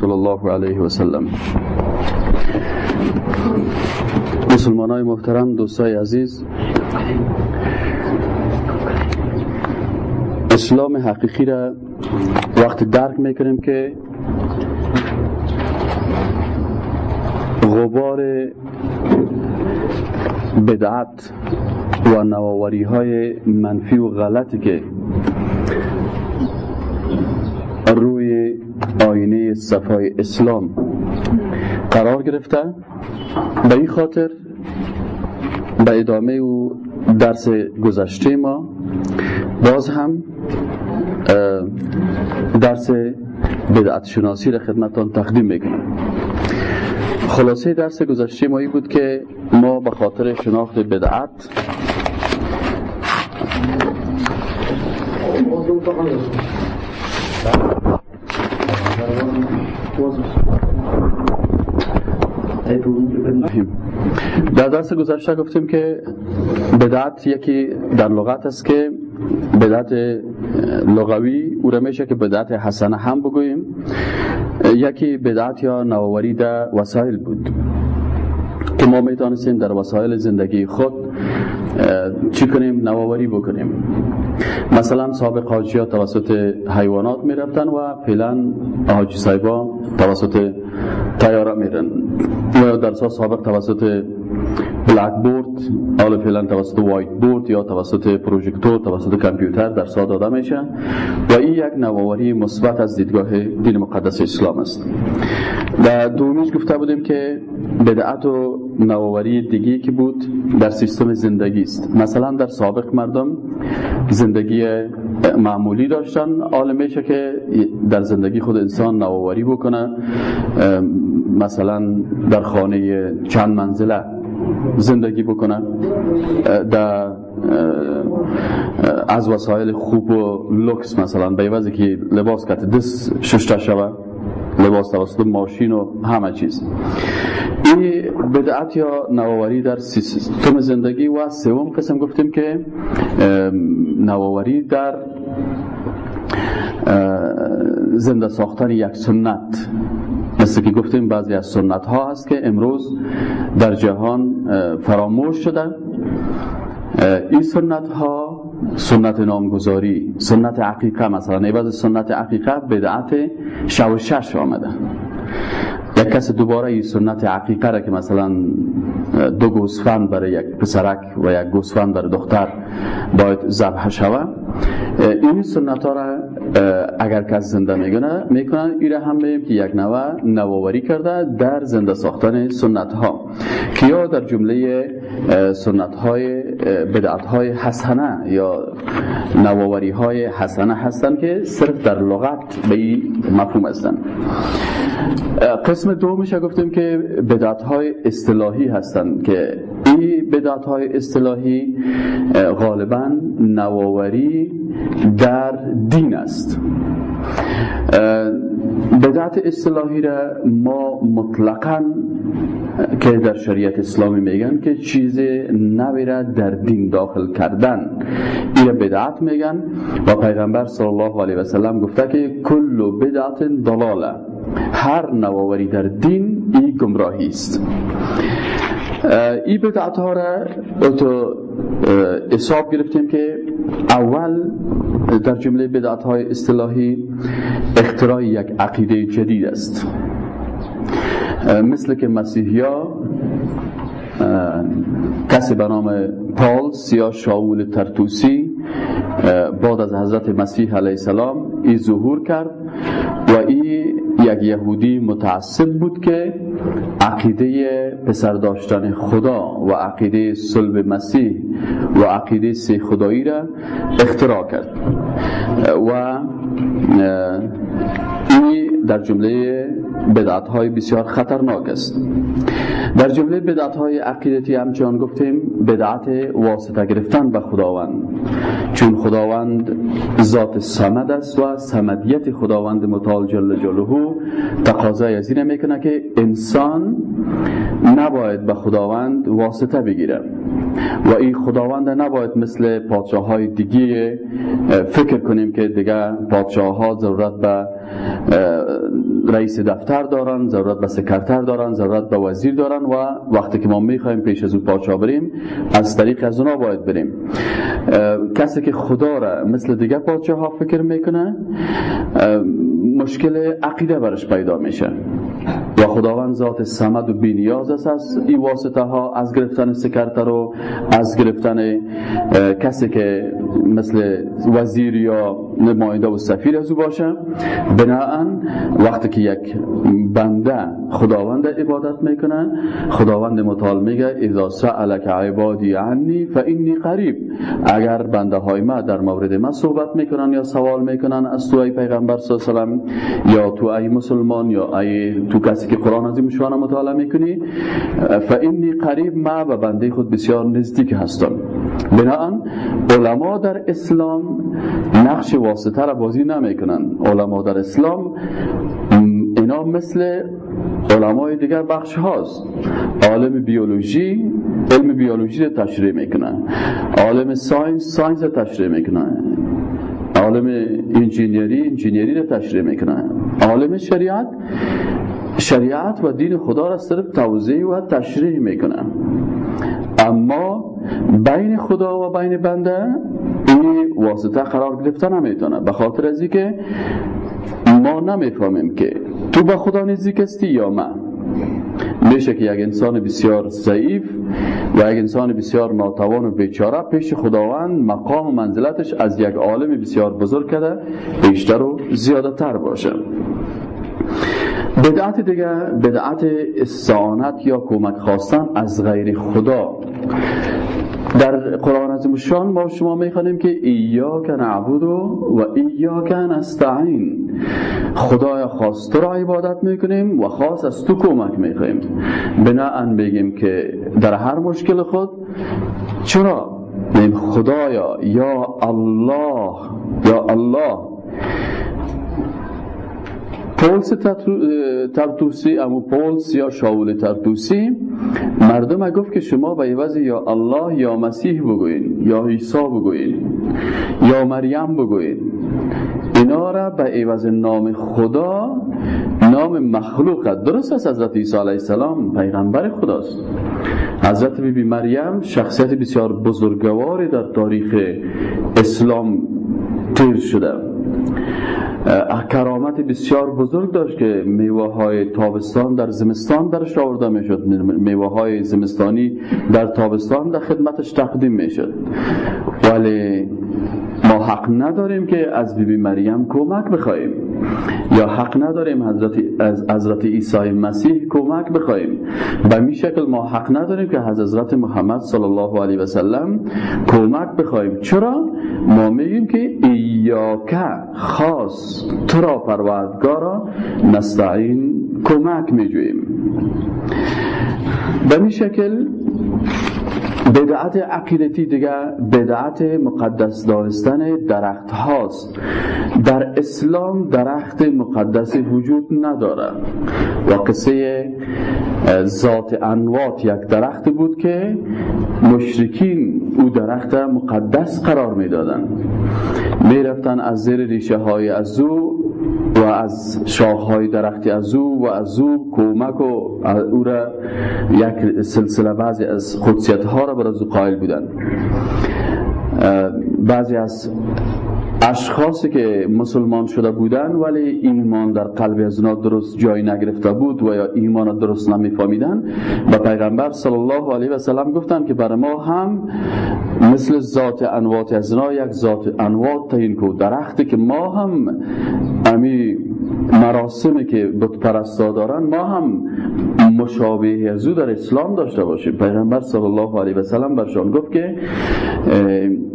صلی الله علیه و سلم مسلمان های محترم دوستای عزیز اسلام حقیقی را وقت درک می‌کنیم که غبار بدعت و نواوری های منفی و غلطی که روی آینه صفای اسلام قرار گرفته. به این خاطر به ادامه و درس گذشته ما باز هم درس بدعت شناسی را خدمتان تقدیم می‌کنم. خلاصه درس گذشته ما بود که ما به خاطر شناخت بدعت در درس گذشته گفتیم که بدعت یکی در لغت است که بدعت لغوی او را میشه که بدعت حسنه هم بگوییم. یکی بدعت یا نوآوری در وسایل بود که ما می‌تونستیم در وسایل زندگی خود چی کنیم؟ نوآوری بکنیم. مثلا سابق حاجی ها توسط حیوانات می‌رفتن و فعلا حاجی صاحبا توسط تیاره میرن. و در سابق توسط بلک بورد حالا فعلا توسط وایت بورد یا توسط پروژکتور توسط کامپیوتر در سا داده میشه و این یک نوآوری مثبت از دیدگاه دین مقدس اسلام است. در دومیش گفته بودیم که بدعت و نوآوری دیگه که بود در سیستم زندگی است. مثلا در سابق مردم زندگی معمولی داشتن. حال میشه که در زندگی خود انسان نوآوری بکنه. مثلا در خانه چند منزله زندگی بکنن. در از وسایل خوب و لکس مثلا به وضعی که لباس کت دست ششته شوه لباس توسط ماشین و همه چیز. این بدعت یا نوآوری در سیستم زندگی و سوم قسم گفتیم که نوآوری در زنده ساختن یک سنت. مثل که گفتیم بعضی از سنت ها هست که امروز در جهان فراموش شده این سنت ها سنت نامگذاری سنت عقیقه مثلا عوض سنت عقیقه بدعت شو شش آمده. یک کس دوباره این سنت عقیقه را که مثلا دو گوسفند برای یک پسرک و یک گوسفند برای دختر باید ذبح شوه این سنت ها را اگر کس زنده می‌کنه می‌کنن. این هم بگیم که یک نوع نوآوری کرده در زنده ساختن سنت ها که یا در جمله سنت های بدعت های حسنه یا نوآوری های حسنه هستن که صرف در لغت به این مفهوم هستن. قسم دومش گفتیم که بدعت های اصطلاحی هستند که این بدعت های اصطلاحی غالبا نوآوری در دین است. بدعت اصطلاحی را ما مطلقا که در شریعت اسلامی میگن که چیز نوی را در دین داخل کردن. این بدعت میگن و پیغمبر صلی الله علیه و سلم گفته که کل بدعت ضلاله هر نوآوری در دین این گمراهی است. این بدعت ها را تو حساب گرفتیم که اول در جمله بدعت های اصطلاحی اختراع یک عقیده جدید است. مثل که مسیحی ها کسی به نام پال سیاه شاول ترتوسی بعد از حضرت مسیح علیه السلام ای ظهور کرد و ای یک یهودی متعصب بود که عقیده پسر داشتن خدا و عقیده صلب مسیح و عقیده سی خدایی را اختراع کرد. و این در جمله بدعت های بسیار خطرناک است. در جمله بدعت های عقیدتی همچنان گفتیم بدعت واسطه گرفتن به خداوند. چون خداوند ذات سمد است و سمدیت خداوند متعال جل جلاله تقاضای از این می‌کنه که انسان نباید به خداوند واسطه بگیره و این خداوند نباید مثل پادشاه های دیگه فکر کنیم که دیگه پادشاه ها ضرورت به رئیس دفتر دارن ضرورت به سکرتر دارن ضرورت به وزیر دارن و وقتی که ما می‌خوایم پیش از او پادشاه بریم از طریق از اونا باید بریم. کسی که خدا را مثل دیگه پادشاه ها فکر می‌کنه مشکل عقیده برش پیدا میشه. و خداوند ذات سمد و بینیاز است از این واسطه ها از گرفتن سکرتر و از گرفتن کسی که مثل وزیر یا نماینده و سفیر از او باشه. بناهن وقتی یک بنده خداوند عبادت می‌کنه خداوند متعال میگه اذا سألك عبادی عنی فانی قریب. اگر بنده های ما در مورد ما صحبت می‌کنن یا سوال می‌کنن از تو ای پیغمبر صلی الله یا تو ای مسلمان یا ای تو کسی که قرآن عظیم شوانه مطالعه می‌کنی فانی قریب ما و بنده خود بسیار نزدیک هستم. بناهن علما در اسلام نقش واسطه را بازی نمی‌کنن. علما در اسلام اینا مثل علمای دیگر بخش هاست. عالم بیولوژی علم بیولوژی رو تشریح می‌کنن. عالم science science رو تشریح می‌کنن. عالم انجینیری انجینیری رو تشریح می‌کنن. عالم شریعت شریعت و دین خدا را صرف توضیح و تشریح می‌کنن. اما بین خدا و بین بنده این واسطه قرار گرفته نمی‌تونه. به خاطر ازی که ما نمی‌فهمیم که تو به خدا نزدیک هستی یا من میشه که یک انسان بسیار ضعیف و یک انسان بسیار ناتوان و بیچاره پیش خداوند مقام و منزلتش از یک عالم بسیار بزرگ کرده بیشتر و زیادتر باشه. بدعت دیگه بدعت استعانت یا کمک خواستن از غیر خدا. در قرآن عظیم شان ما شما می‌خوانیم که ایاک نعبد و ایاک نستعین. خدایا خاص تو را عبادت می‌کنیم و خاص از تو کمک می‌خوایم بناهن بگیم که در هر مشکل خود چرا؟ خدایا یا الله یا الله. پولس ترتوسی امو پولس یا شاول ترتوسی مردم گفت که شما به عوض یا الله یا مسیح بگوین یا عیسی بگوین یا مریم بگوین اینا را به عوض نام خدا نام مخلوق درست است حضرت عیسی علیه السلام پیغمبر خداست. حضرت بی, بی مریم شخصیت بسیار بزرگواری در تاریخ اسلام تیر شده. کرامت بسیار بزرگ داشت که میوه های تابستان در زمستان درش آورده می‌شد. میوه های زمستانی در تابستان در خدمتش تقدیم می‌شد. ولی حق نداریم که از بیبی مریم کمک بخوایم یا حق نداریم حضرت از حضرت عیسی مسیح کمک بخوایم به می شکل ما حق نداریم که از حضرت محمد صلی الله علیه و سلم کمک بخوایم چرا؟ ما میگیم که ایاکه خاص تو را پروردگارا نستعین کمک میجویم به می شکل بدعت عقیدتی دیگه بدعت مقدس دانستن درخت هاست. در اسلام درخت مقدس وجود نداره. و قصه ذات انوات یک درخت بود که مشرکین او درخت مقدس قرار می‌دادن می‌رفتن از زیر ریشه های از او و از شاخهای درختی از او و از او کمک و او را یک سلسله بعضی از قدسیت ها را بر از قائل بودن بعضی از اشخاصی که مسلمان شده بودن ولی ایمان در قلب از درست جای نگرفته بود و یا ایمان درست نمیفهمیدن. و پیغمبر صلی الله علیه و سلم گفتن که برای ما هم مثل ذات انوات از یک ذات انوات تعیین کو درختی که ما هم امی مراسمی که بت پرستا دارن ما هم مشابه از او در اسلام داشته باشیم. پیغمبر صلی الله علیه و برشان گفت که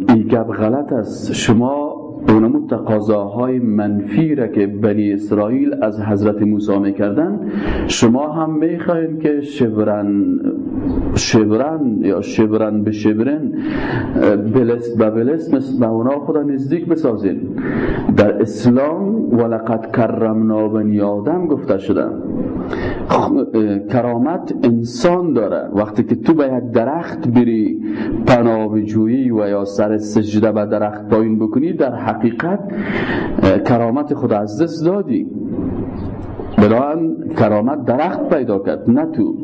این گپ غلط است. شما اونمو تقاضاهای منفی را که بنی اسرائیل از حضرت موسی می‌کردن شما هم می‌خواین که شبرن شبرن یا شبرن به شبرن بلست به بلست مثل به اونا خدا نزدیک بسازین. در اسلام ولقد کرمنا بنی آدم گفته شده کرامت انسان داره. وقتی که تو به یک درخت بری پناه جویی و یا سر سجده به درخت پایین بکنی در حقیقت کرامت خود از دست دادی. بنابراین کرامت درخت پیدا کرد نه تو.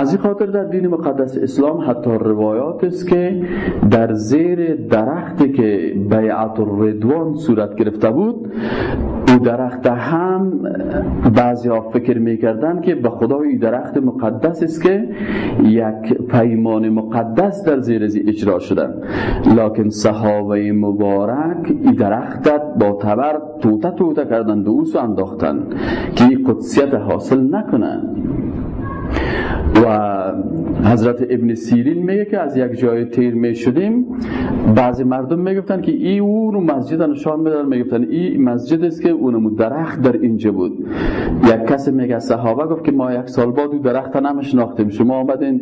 از این خاطر در دین مقدس اسلام حتی روایات است که در زیر درختی که بیعت الردوان صورت گرفته بود او درخت هم بعضی ها فکر می‌کردن که به خدا این درخت مقدس است که یک پیمان مقدس در زیر ازی اجرا شدن لکن صحابه مبارک این درخت با تبر توته توته کردن دوست انداختن که قدسیت حاصل نکنن و حضرت ابن سیرین میگه که از یک جای تیر می شدیم. بعضی مردم می‌گفتن که ای اون مسجد نشان میدن می‌گفتن ای مسجد است که اون درخت در اینجا بود. یک کسی میگه صحابه گفت که ما یک سال بعد درخت نمیشناختیم. شما آمدین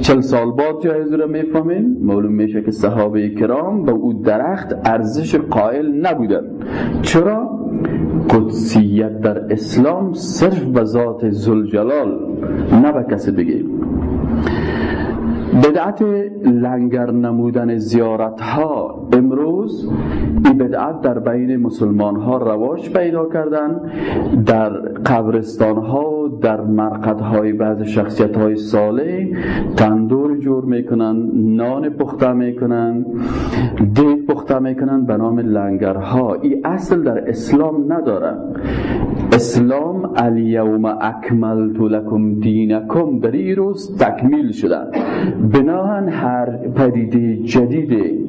چل سال بعد جایز رو می‌فهمین؟ معلوم میشه که صحابه کرام به او درخت ارزش قائل نبودن. چرا؟ قدسیت در اسلام صرف به ذات زلجلال نه به کسی بگیم بدعت لنگر نمودن زیارت ها امروز این بدعت در بین مسلمان ها رواج پیدا کردن در قبرستان ها و در مرقد های بعض شخصیت های ساله تندور جور می‌کنن نان پخته می‌کنن دیگ پخته می‌کنن به نام لنگرها. این اصل در اسلام نداره. اسلام الیوم اکملت لکم دینکم. در این روز تکمیل شده. بناهن هر پدیده جدید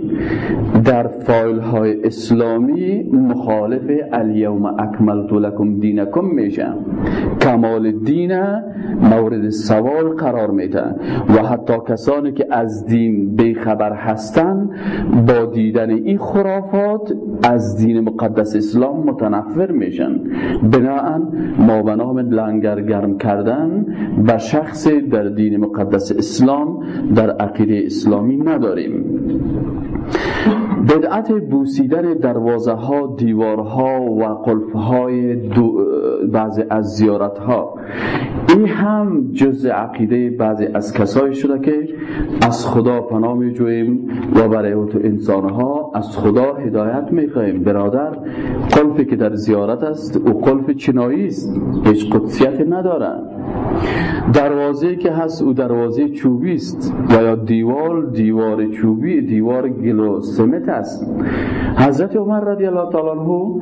در فایل های اسلامی مخالف الیوم اکملت لکم دینکم میشه. کمال دین مورد سوال قرار میده. و حتی کسانی که از دین بیخبر هستند با دیدن این خرافات از دین مقدس اسلام متنفر میشن. بناهن ما به نام لنگر گرم کردن به شخص در دین مقدس اسلام در عقیده اسلامی نداریم. بدعت بوسیدن دروازه ها دیوارها و قلف های بعضی از زیارت ها این هم جز عقیده بعضی از کسایی شده که از خدا پناه می جویم و برای تو انسان ها از خدا هدایت می خواهیم برادر قلفی که در زیارت است او قلف چنایی است هیچ قدسیت نداره دروازه که هست او دروازه چوبی است. و یا دیوار دیوار چوبی دیوار گلو سمت است. حضرت عمر رضی الله تعالی عنه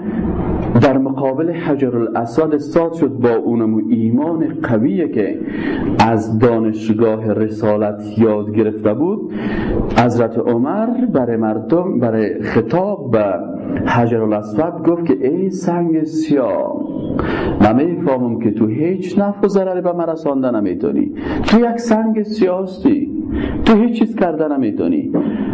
در مقابل حجر الاسود استاد شد با اونمو ایمان قویه که از دانشگاه رسالت یاد گرفته بود. حضرت عمر برای مردم برای خطاب به حجر الاسود گفت که ای سنگ سیاه نمی‌فهمم که تو هیچ نفع و ضرری به من رسانده نمی‌تونی. تو یک سنگ سیاستی تو هیچ چیز کرده نمی‌تونی.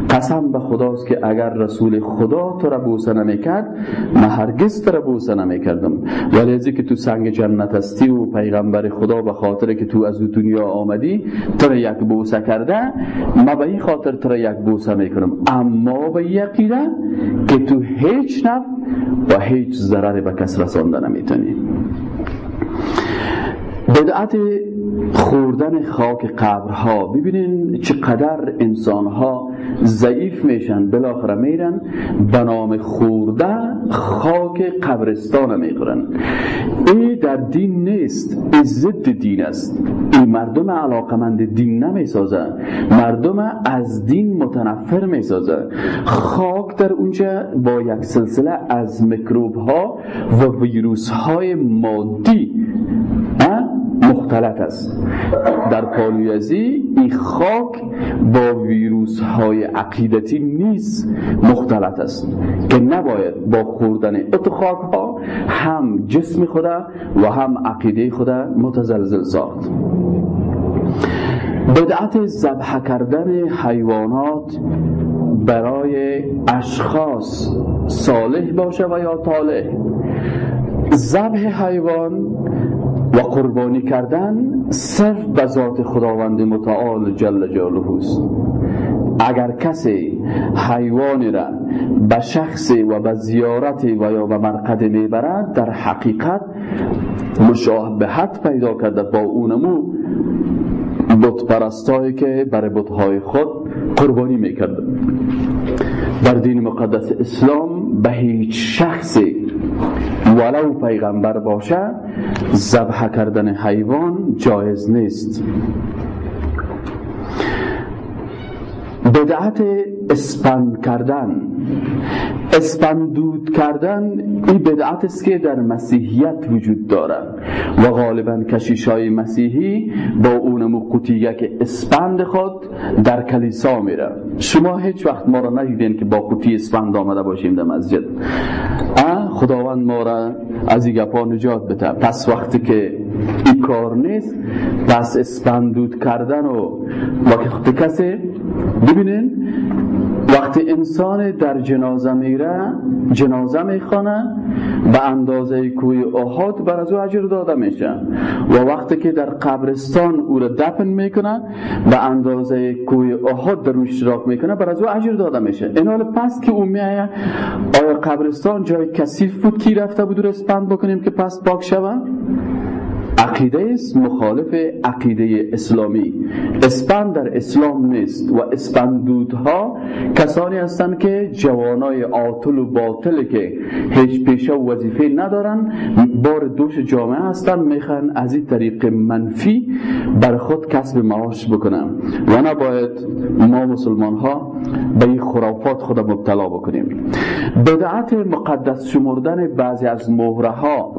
قسم به خداست که اگر رسول خدا تو را بوسه نمی‌کرد من هرگز تو را بوسه نمی‌کردم. ولی از که تو سنگ جنت هستی و پیغمبر خدا به خاطر که تو از دنیا آمدی تو را یک بوسه کرده من به این خاطر تو را یک بوسه می‌کنم. اما به یقیده که تو هیچ نفع و هیچ ضرر به کس رسانده نمی‌تونی. بدعت خوردن خاک قبرها. ببینین چقدر انسانها ضعیف میشن بالاخره میرن به نام خورده خاک قبرستان می‌خورن. این در دین نیست این ضد دین است. این مردم علاقمند دین نمی‌سازه. مردم از دین متنفر می‌سازه. خاک در اونجا با یک سلسله از میکروب ها و ویروس های مادی مختلط است. در پالویزی این خاک با ویروس های عقیدتی نیست مختلط است که نباید با خوردن ات خاک ها هم جسم خدا و هم عقیده خدا متزلزل ساخت. بدعت ذبح کردن حیوانات برای اشخاص صالح باشه و یا طالح. ذبح حیوان و قربانی کردن صرف به ذات خداوند متعال جل جلاله است. اگر کسی حیوانی را به شخص و به زیارت و یا به مرقد می‌برد در حقیقت مشابهت پیدا کرده با اونمو بت که برای بتهای خود قربانی می‌کرد. در دین مقدس اسلام به هیچ شخصی ولو پیغمبر باشه ذبح کردن حیوان جایز نیست. بدعت اسپند کردن اسپندود کردن این بدعت است که در مسیحیت وجود دارد و غالبا کشیشای مسیحی با اون که اسپند خود در کلیسا میره. شما هیچ وقت ما را ندیدین که با قوطی اسپند آمده باشیم در مسجد. خداوند ما را از این گپا نجات بده. پس وقتی که این کار نیست پس اسپندود کردن و وقتی کسی ببینین وقتی انسان در جنازه میره جنازه می‌خوانه به اندازه کوه احد بر از او اجر داده میشه. و وقتی که در قبرستان او را دفن می‌کنه به اندازه کوه احد در روش اشتراک می‌کنه بر از او اجر داده میشه. این حال پس که او میایه آیا قبرستان جای کثیف بود کی رفته بود اسپند بکنیم که پس پاک شوه عقیده است مخالف عقیده اسلامی. اسپند در اسلام نیست و اسپند دودها کسانی هستند که جوانای عاطل و باطل که هیچ پیشه و وظیفه ندارن بار دوش جامعه هستند می‌خوان از این طریق منفی بر خود کسب معاش بکنن. و نباید ما مسلمان ها به این خرافات خود مبتلا بکنیم. بدعت مقدس شمردن بعضی از مهره ها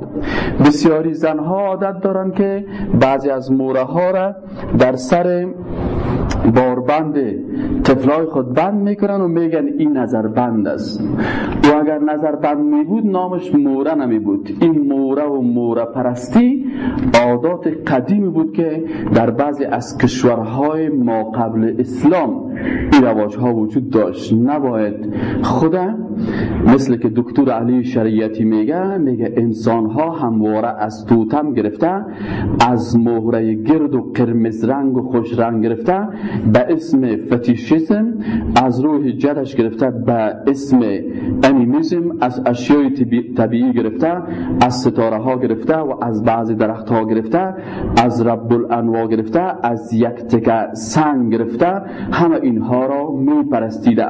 بسیاری زنها عادت دارن که بعضی از موره ها را در سر باربند طفلای خود بند می‌کنن و میگن این نظر بند است. و اگر نظر بند می بود نامش موره نمی بود این موره و موره پرستی عادات قدیمی بود که در بعضی از کشورهای ما قبل اسلام این رواج ها وجود داشت. نباید خدا مثل که دکتر علی شریعتی میگه میگه انسان ها همواره از توتم گرفته از مهره گرد و قرمز رنگ و خوش رنگ گرفته به اسم فتیشیسم از روح جدش گرفته به اسم انیمیزم از اشیای طبیعی گرفته از ستاره ها گرفته و از بعضی درخت ها گرفته از رب الانوا گرفته از یک تکه سنگ گرفته. همه اینها را می پرستیده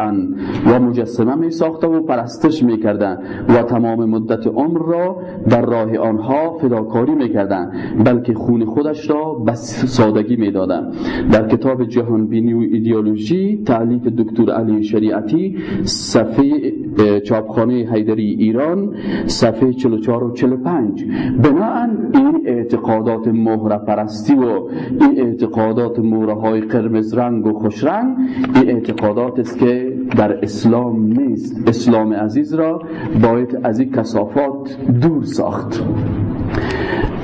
و مجسمه می ساخته و پرستش می کردن و تمام مدت عمر را در راه آنها فداکاری می کردن بلکه خون خودش را بس سادگی می دادن در کتاب جهان بینی و ایدئولوژی تعلیف دکتر علی شریعتی صفحه چاپخانه حیدری ایران صفحه 44 و 45 بناهن این اعتقادات مهره پرستی و این اعتقادات مهره های قرمز رنگ و خوش رنگ این اعتقادات است که در اسلام نیست. اسلام عزیز را باید از این کسافات دور ساخت.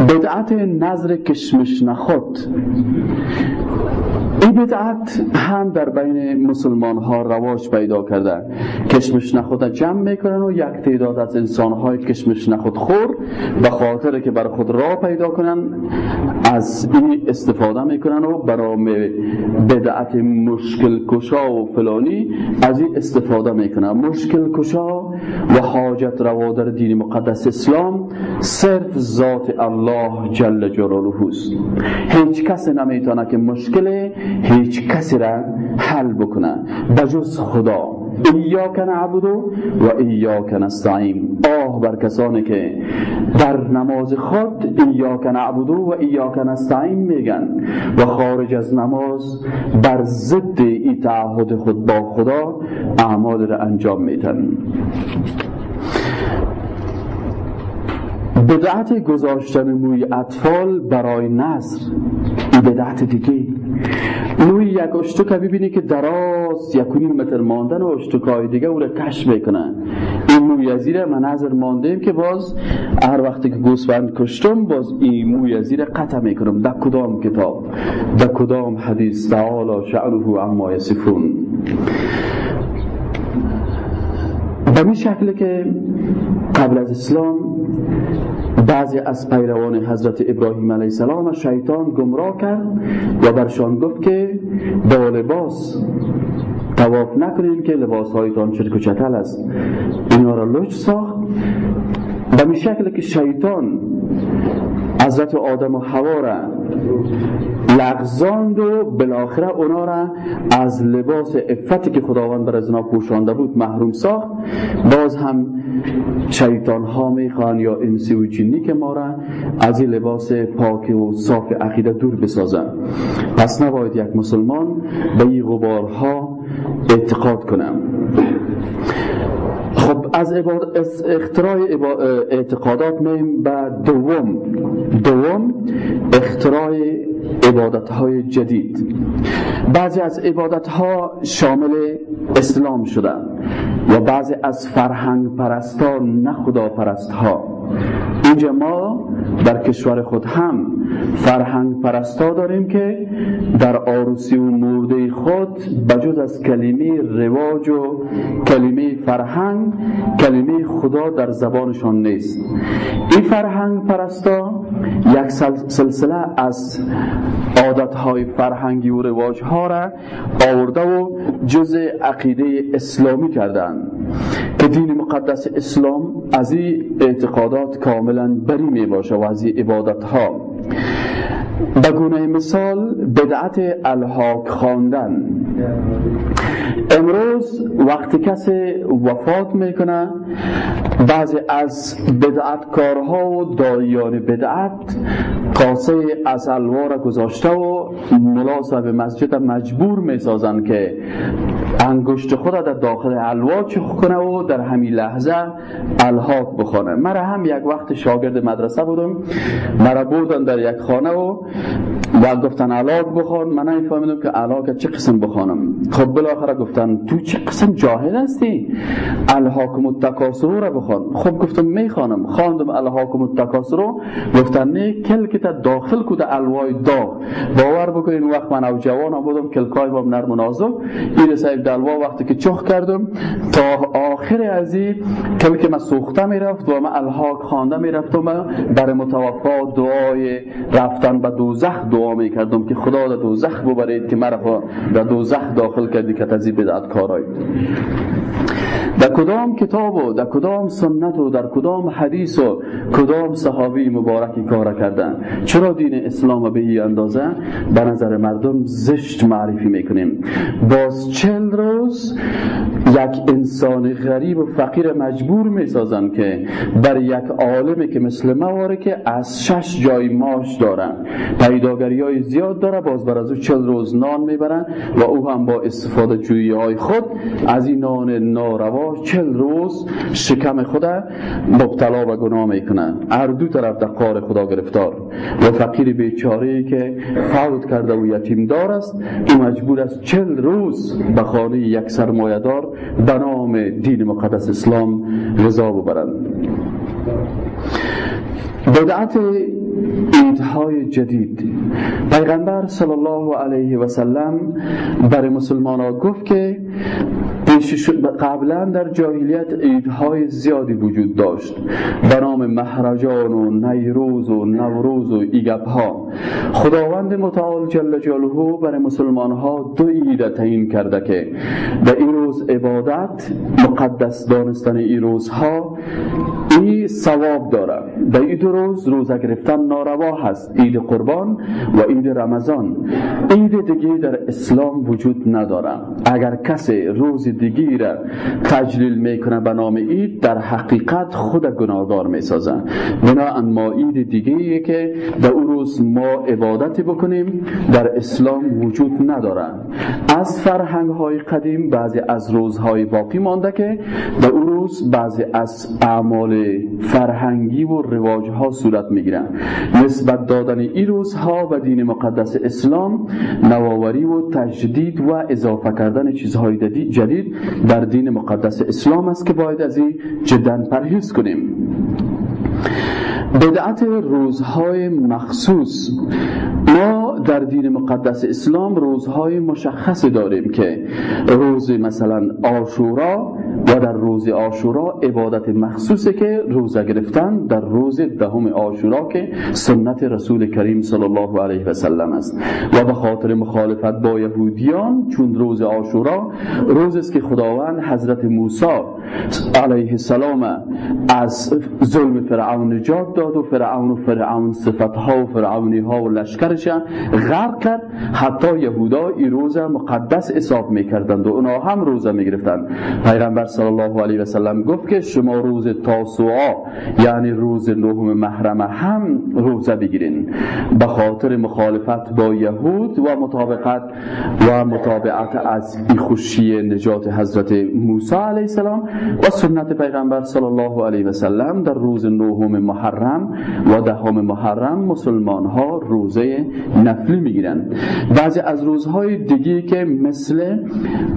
بدعت نظر کشمش نخود. این بدعت هم در بین مسلمان ها رواج پیدا کرده. کشمش نخود جمع می‌کنن و یک تعداد از انسان های کشمش نخود خور به خاطر که بر خود را پیدا کنن از این استفاده می‌کنن و برای بدعت مشکل کشا و فلانی از این استفاده می‌کنن. مشکل کشا و حاجت روا در دین مقدس اسلام صرف ذات الله جل جلاله است. هیچ کس نمی‌تونه که مشکل هیچ کسی را حل بکنه. بجز خدا. ایاک نعبد و ایاک نستعین آه بر کسانی که در نماز خود ایاک نعبد و ایاک نستعین میگن و خارج از نماز بر ضد ای تعهد خود با خدا اعمال را انجام میتن بدعت گذاشتن موی اطفال برای نظر این بدعت دیگه. موی یک اشتکه ببینی که دراز یکونیم متر ماندن و اشتکای دیگه او را کش می‌کنن این موی از من نظر ماندیم که باز هر وقتی که گوسفند کشتم باز این موی از قطع می‌کنم. در کدام کتاب؟ در کدام حدیث؟ تعالی شعره اما یصفون. به این شکل که قبل از اسلام بعضی از پیروان حضرت ابراهیم علیه السلام شیطان گمراه کرد و برشان گفت که با لباس تواف نکنین که لباس هایتان چرک و چتل است. اینا را لج ساخت. به می شکل که شیطان حضرت آدم و هوا را لغزاند و بالاخره اونا را از لباس افتی که خداوند بر از پوشانده بود محروم ساخت. باز هم شیطان ها می‌خوان یا انسی و جنی که ما را از این لباس پاک و صاف عقیده دور بسازن پس نباید یک مسلمان به این غبارها اعتقاد کنم. از, اختراع اعتقادات میم به دوم دوم اختراع عبادت های جدید. بعضی از عبادت ها شامل اسلام شدن و بعضی از فرهنگ پرستان نه خدا پرست ها اینجا ما در کشور خود هم فرهنگ پرستا داریم که در آروسی و مرده خود بجز از کلمه رواج و کلمه فرهنگ کلمه خدا در زبانشان نیست. این فرهنگ پرستا یک سلسله از عادتهای فرهنگی و رواج ها را آورده و جز عقیده اسلامی کردن که دین مقدس اسلام از این اعتقادات کاملا بری می باشه و از این عبادت ها به مثال بدعت الهاک خواندن. امروز وقتی کسی وفات می‌کنه بعضی از بدعتکارها و دایان بدعت قاسه از الوا گذاشته و ملا صاحب مسجد مجبور می‌سازن که انگشت خود در داخل الوا چخ کنه و در همین لحظه الهاک بخونه مرا هم یک وقت شاگرد مدرسه بودم. مرا بردن در یک خانه و و گفتن علاق بخون من نمیفهمیدم که علاق چه قسم بخونم خب بالاخره گفتن تو چه قسم جاهل هستی؟ الحاکم التکاسر را بخون خب گفتم می‌خوانم خواندم الحاکم التکاسر گفتن نه کلکت داخل کده الوای داغ باور بکنین وقت من او جوان بودم کلکای بام نرم و نازک. این سایب دلوا وقتی که چخ کردم تا آخر از این کلک من سوخته می‌رفت و من الحاق خوانده می‌رفتم برای متوفا دعای رفتن به دوزخ دعا می‌کردم که خدا در دوزخ ببرید که مرا در دوزخ داخل کردی که تزی بدعت کارایی در کدام کتاب و در کدام سنت و در کدام حدیث و کدام صحابی مبارکی کار کردن؟ چرا دین اسلام به این اندازه؟ به نظر مردم زشت معرفی می‌کنیم. باز چند روز یک انسان غریب و فقیر مجبور می‌سازن که بر یک عالمی که مثل مواره که از شش جای ماش دارن. پیداگری های زیاد داره باز بر از او چل روز نان می‌برن و او هم با استفاده جویی های خود از این نان ناروا چل روز شکم خود مبتلا و گناه می‌کنن. هر دو طرف در قار خدا گرفتار. و فقیر بیچاره که فوت کرده و یتیم دار است این مجبور است چل روز به خانه یک سرمایدار به نام دین مقدس اسلام غذا ببرند. بدعت ایدهای جدید. پیغمبر صلی الله علیه و سلم برای مسلمان ها گفت که قبلا در جاهلیت ایدهای زیادی وجود داشت. به نام مهرجان و نیروز و نوروز و ایگب ها خداوند متعال جل جلاله برای مسلمان ها دو اید تعیین کرده که به این روز عبادت مقدس دانستن این روزها این ثواب داره به این دو روز روزه گرفتن ناروا هست عید قربان و عید رمضان. عید دیگه در اسلام وجود نداره. اگر کسی روز دیگه را تجلیل می‌کنه به نام عید در حقیقت خود گناهگار می‌سازه. بنا ما عید دیگه که در اون روز ما عبادت بکنیم در اسلام وجود نداره. از فرهنگ های قدیم بعضی از روزهای باقی مانده که در اون روز بعضی از اعمال فرهنگی و رواج ها صورت می‌گیرن نسبت دادن این روزها و دین مقدس اسلام نواوری و تجدید و اضافه کردن چیزهای جدید در دین مقدس اسلام است که باید از این جدا پرهیز کنیم. بدعت روزهای مخصوص. ما در دین مقدس اسلام روزهای مشخصی داریم که روز مثلا آشورا و در روز آشورا عبادت مخصوصه که روزه گرفتن در روز دهم آشورا که سنت رسول کریم صلی الله علیه و سلم است. و به خاطر مخالفت با یهودیان چون روز آشورا روز است که خداوند حضرت موسی علیه السلام از ظلم فرعون نجات داد و فرعون و فرعون صفتها و فرعونی ها و لشکرش غرق کرد. حتی یهودا این روز مقدس حساب می‌کردند و اونا هم روزه می‌گرفتند. پیغمبر صلی الله علیه و سلم گفت که شما روز تاسوعا یعنی روز نهم محرم هم روزه بگیرین. به خاطر مخالفت با یهود و مطابقت و مطابعت از خوشی نجات حضرت موسی علیه السلام و سنت پیغمبر صلی الله علیه و سلم در روز نهم محرم و دهم محرم مسلمان ها روزه نفلی می‌گیرن. بعضی از روزهای دیگه که مثل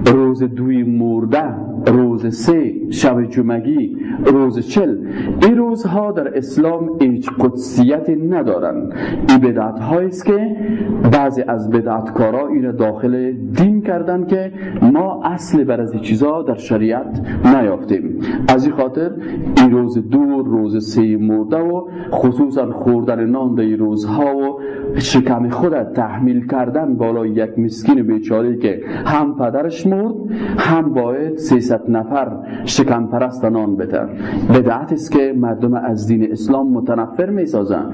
روز دوی مرده روز سه شب جمعگی روز چل این روزها در اسلام هیچ قدسیت ندارن. این بدعت است که بعضی از بدعتکارا این داخل دین کردن که ما اصل بر از چیزا در شریعت نیافتیم. از این خاطر این روز دور روز سه مرده و خصوصا خوردن نان در روزها و شکم خود تحمیل کردن بالای یک مسکین بیچاره که هم پدرش مرد هم باید 300 نفر شکم پرست نان بده. بدعت است که مردم از دین اسلام متنفر می سازن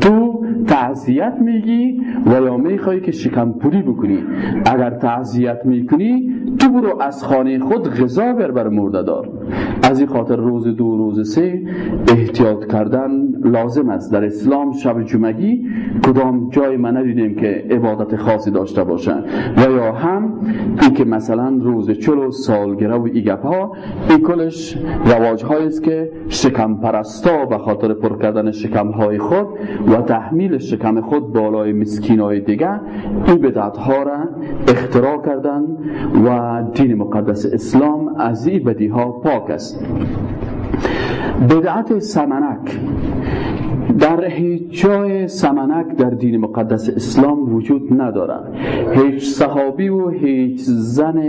تو تعذیت میگی و یا می‌خوای که شکم پوری بکنی. اگر تعذیت می‌کنی تو برو از خانه خود غذا بر بر مرده دار. از این خاطر روز دو روز سه احتیاط کردن لازم است. در اسلام شب جمعگی کدام جای ما ندیدیم که عبادت خاصی داشته باشن و یا هم این که مثلا روز چلو سالگره و ایگپ این کلش رواج است که شکم پرستا به خاطر پر کردن شکم های خود و تحمیل شکم خود بالای مسکین های دیگه این بدعت ها را اختراع کردن و دین مقدس اسلام از این بدی ها پاک است. بدعت سمنک در هیچ جای سمنک در دین مقدس اسلام وجود ندارد. هیچ صحابی و هیچ زن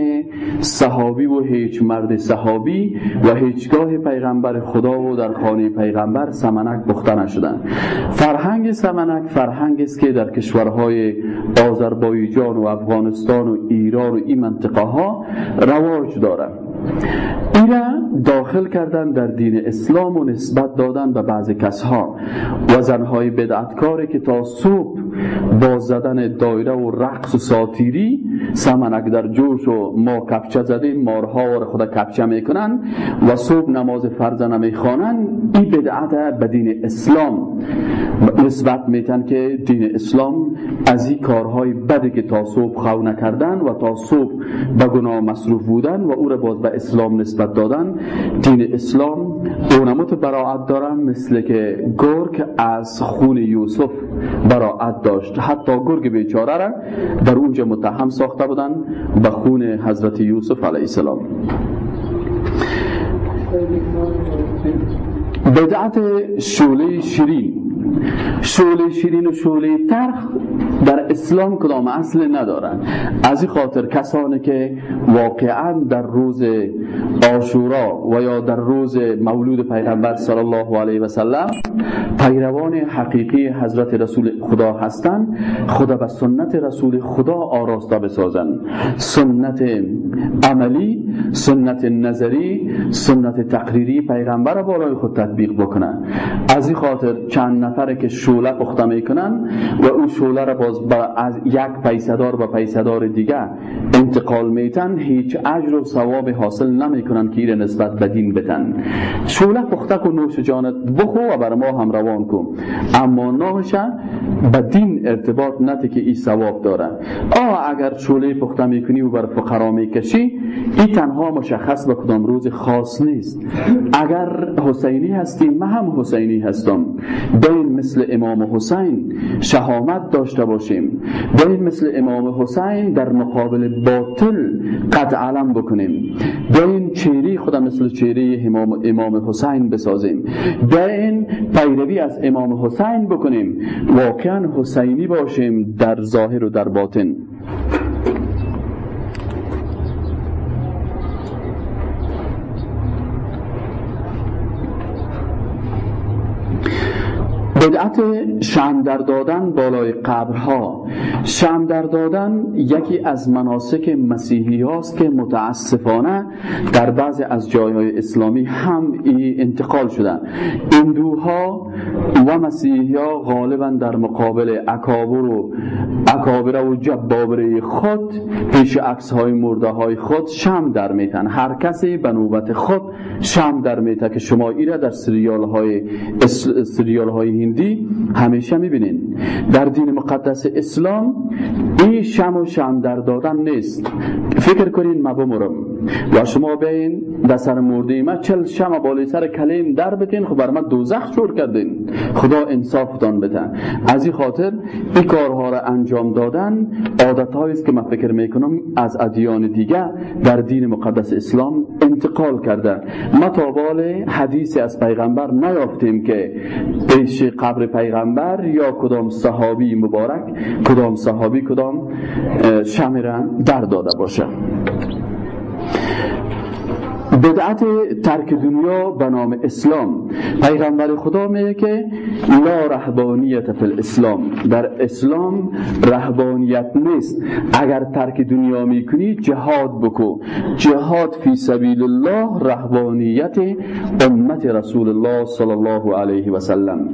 صحابی و هیچ مرد صحابی و هیچگاه پیغمبر خدا و در خانه پیغمبر سمنک بخته نشدن. فرهنگ سمنک فرهنگ است که در کشورهای آذربایجان و افغانستان و ایران و این منطقه ها رواج دارد. ایره داخل کردن در دین اسلام و نسبت دادن به بعض کسها. و زنهای بدعتکاری که تا صبح با زدن دایره و رقص و ساتیری سمنک در جوش و ما کپچه زدیم مارها و خدا کپچه می‌کنن و صبح نماز فرض نمی‌خوانن این بدعت به دین اسلام نسبت میتن که دین اسلام از این کارهای بدی که تا صبح خو نکردن و تا صبح به گناه مصروف بودن و او را باز به اسلام نسبت دادن دین اسلام اونموت براعت دارن مثل که گرگ از خون یوسف براعت داشت. حتی گرگ بیچاره را در اونجا متهم ساخته بودن به خون حضرت یوسف علیه السلام. بدعت شوله شیرین. شوله شیرین و شوله ترخ در اسلام کدام اصل ندارن. از این خاطر کسانی که واقعا در روز آشورا و یا در روز مولود پیغمبر صلی الله علیه و سلم پیروان حقیقی حضرت رسول خدا هستند خدا به سنت رسول خدا آراسته بسازن سنت عملی سنت نظری سنت تقریری پیغمبر بالای خود تطبیق بکنن از این خاطر چند نفر که شوله پخته می‌کنن و اون شوله را باز از یک پیسدار به پیسدار دیگه انتقال میتن هیچ اجر و ثواب حاصل نمی‌کنن که این نسبت به دین بتن. شوله پخته کن نوش جانت بخو و بر ما هم روان کن. اما ناهش به دین ارتباط نته که این ثواب داره. آه اگر شوله پخته می‌کنی و بر فقرا می‌کشی این تنها مشخص به کدام روز خاص نیست. اگر حسینی هستی من هم حسینی هستم. بیاین مثل امام حسین شهامت داشته باشیم. بیاین مثل امام حسین در مقابل باطل قد علم بکنیم. بیاین چهره خدا مثل چهره امام, امام حسین بسازیم. بیاین پیروی از امام حسین بکنیم. واقعا حسینی باشیم در ظاهر و در باطن. بدعت شم در دادن بالای قبرها. شم در دادن یکی از مناسک مسیحی هاست که متاسفانه در بعض از جایهای اسلامی هم انتقال شدن اندوها و مسیحی ها غالبا در مقابل اکابر و اکابر و جبابره خود پیش عکس های مرده های خود شم در میتن. هر کسی به نوبت خود شم در میتن که شما ایره در سریال های, سریال های هندی همیشه می‌بینین در دین مقدس اسلام این شم و شم در دادن نیست. فکر کنین ما بمرم و شما بیاین در سر مرده ما چل شم بالای سر کلیم در بتین خب بر من دوزخ شور کردین. خدا انصاف دان بتن. از این خاطر این کارها را انجام دادن عادت است که من فکر می‌کنم از ادیان دیگه در دین مقدس اسلام انتقال کرده. ما تا حدیث از پیغمبر نیافتیم که پیش قبر پیغمبر یا کدام صحابی مبارک کدام صحابی کدام شمرن در داده باشه. بدعت ترک دنیا به نام اسلام. پیغمبر خدا میگه که لا رهبانیت فی الاسلام. در اسلام رهبانیت نیست. اگر ترک دنیا می‌کنی جهاد بکو. جهاد فی سبیل الله رهبانیت امت رسول الله صلی الله علیه و سلم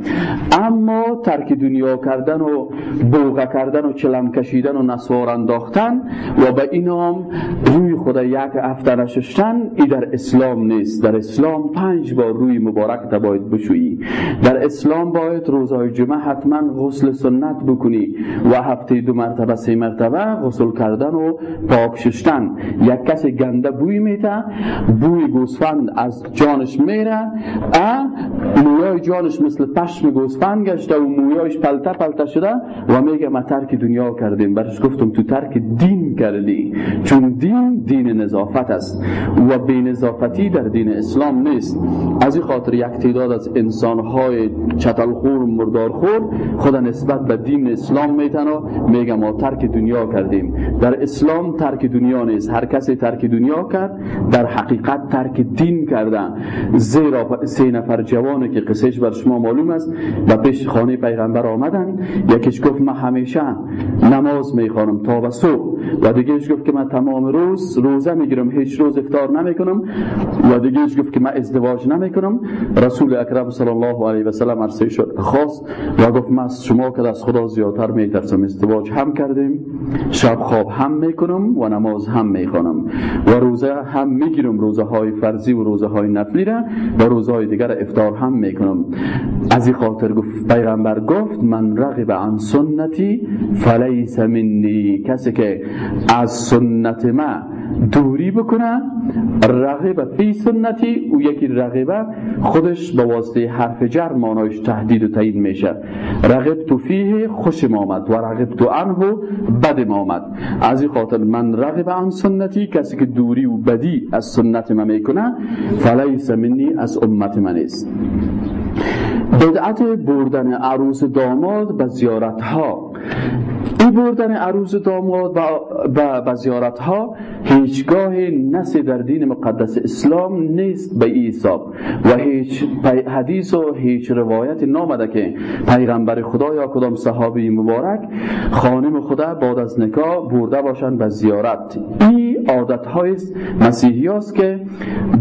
اما ترک دنیا کردن و بوغه کردن و چلم کشیدن و نسوار انداختن و به اینام روی خدا یک هفته نششتن ای در اسلام نیست. در اسلام پنج بار روی مبارک باید بشویی. در اسلام باید روزهای جمعه حتما غسل سنت بکنی و هفته دو مرتبه سه مرتبه غسل کردن و پاک ششتن یک کسی گنده بوی میته بوی گوسفند از جانش میره مویای جانش مثل پشم گوسفند گشته و مویایش پلته پلته شده و میگه ما ترک دنیا کردیم. برش گفتم تو ترک دین کردی. چون دین دین نظافت است. و به نظافتی در دین اسلام نیست. از این خاطر یک تعداد از انسانهای چتلخور و مردارخور خدا نسبت به دین اسلام میتن و میگه ما ترک دنیا کردیم. در اسلام ترک دنیا نیست. هر کسی ترک دنیا کرد در حقیقت ترک دین کردن زیرا سه نفر جوانه که قصهش بر شما معلوم است. و پیش خانه پیغمبر آمدن. یکیش گفت من همیشه نماز می‌خوانم تا به صبح. و دیگهش گفت که من تمام روز روزه می‌گیرم. هیچ روز افطار نمی‌کنم. و دیگهش گفت که من ازدواج نمی‌کنم. رسول اکرم صلی الله علیه و سلم عرصه شد خواست و گفت من از شما که از خدا زیادتر میترسم. ازدواج هم کردیم شب خواب هم می‌کنم و نماز هم می‌خوانم. و روزه هم می‌گیرم روزه های فرضی و روزه های نفلی را و روزه های دیگر افطار هم می‌کنم. از این خاطر گفت پیغمبر گفت من رغب عن سنتی فلیس منی. کسی که از سنت ما دوری بکنه رغب فی سنتی او یکی رغبه خودش با واسطه حرف جر مانایش تهدید و تعیین میشه. رغب تو فیه خوش آمد و رغب تو عنه بد آمد. از این خاطر من رغب عن سنتی کسی که دوری و بدی از سنت ما می‌کنه فلیس منی از امت من است بدعت بردن عروس داماد به زیارت ها این بردن عروس داماد به زیارت ها هیچگاه نسی در دین مقدس اسلام نیست به ایساب و هیچ حدیث و هیچ روایت نامده که پیغمبر خدا یا کدام صحابی مبارک خانم خدا بعد از نکاح برده باشند به زیارت. این عادت های مسیحی است که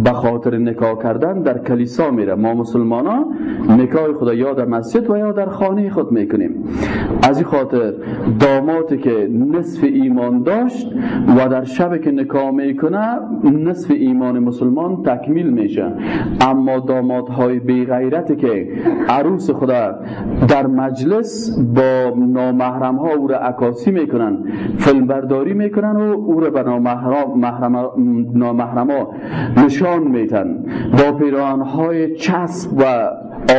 به خاطر نکاح کردن در کلیسا میره. ما مسلمان ها نکاح خدا یا در مسجد و یا در خانه خود می‌کنیم. از این خاطر داماتی که نصف ایمان داشت و در شب که نکاح می‌کنه نصف ایمان مسلمان تکمیل میشه. اما دامادهای بی غیرتی که عروس خدا در مجلس با نامحرم ها او را عکاسی می‌کنن فیلم برداری می‌کنن و او را به نامحرم ها نشان میتن با پیران های چسب و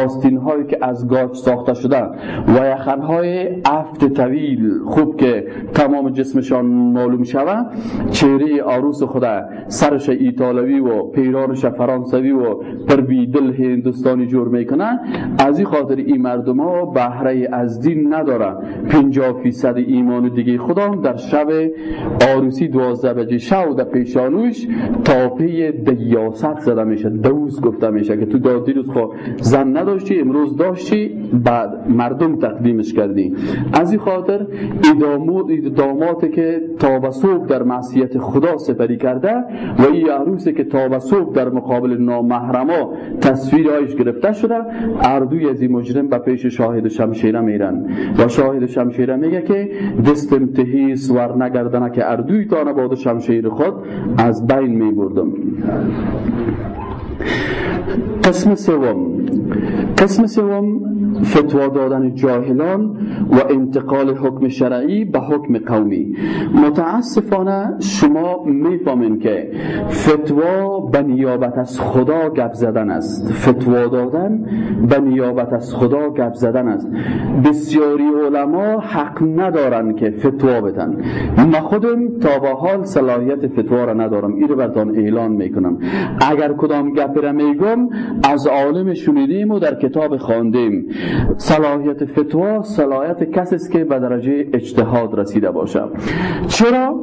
آستین هایی که از گاچ ساخته شده و یخن های افت طویل خوب که تمام جسمشان معلوم شود چهره عروس خدا سرش ایتالوی و پیرانش فرانسوی و پر دل هندوستانی جور می‌کنه. از این خاطر این مردم ها بهره از دین نداره. 50 فیصد ایمان دیگه خدا در شب عروسی دوازده بجه شو در پیشانوش تاپه دیاست زده میشه دوز گفته میشه که تو دادی روز خو زن نداشتی امروز داشتی بعد مردم تقدیمش کردی. از این خاطر ادامات که تا در معصیت خدا سپری کرده و این عروسی که تا صبح در مقابل نامحرما تصویر آیش گرفته شده اردوی از این مجرم به پیش شاهد شمشیره میرن. و شاهد شمشیره میگه که دست انتهی سوار نگردنه که اردوی تا نباد شمشیر خود از بین میبردم. قسم سوم. قسم سوم فتوا دادن جاهلان و انتقال حکم شرعی به حکم قومی. متاسفانه شما می‌فهمین که فتوا به نیابت از خدا گپ زدن است. فتوا دادن به نیابت از خدا گپ زدن است. بسیاری علما حق ندارن که فتوا بدن. من خودم تا به حال صلاحیت فتوا را ندارم. این رو برتان اعلان می‌کنم. اگر کدام گپ را میگم از عالم شنیدیم و در کتاب خواندیم. صلاحیت فتوا صلاحیت کسی است که به درجه اجتهاد رسیده باشه چرا؟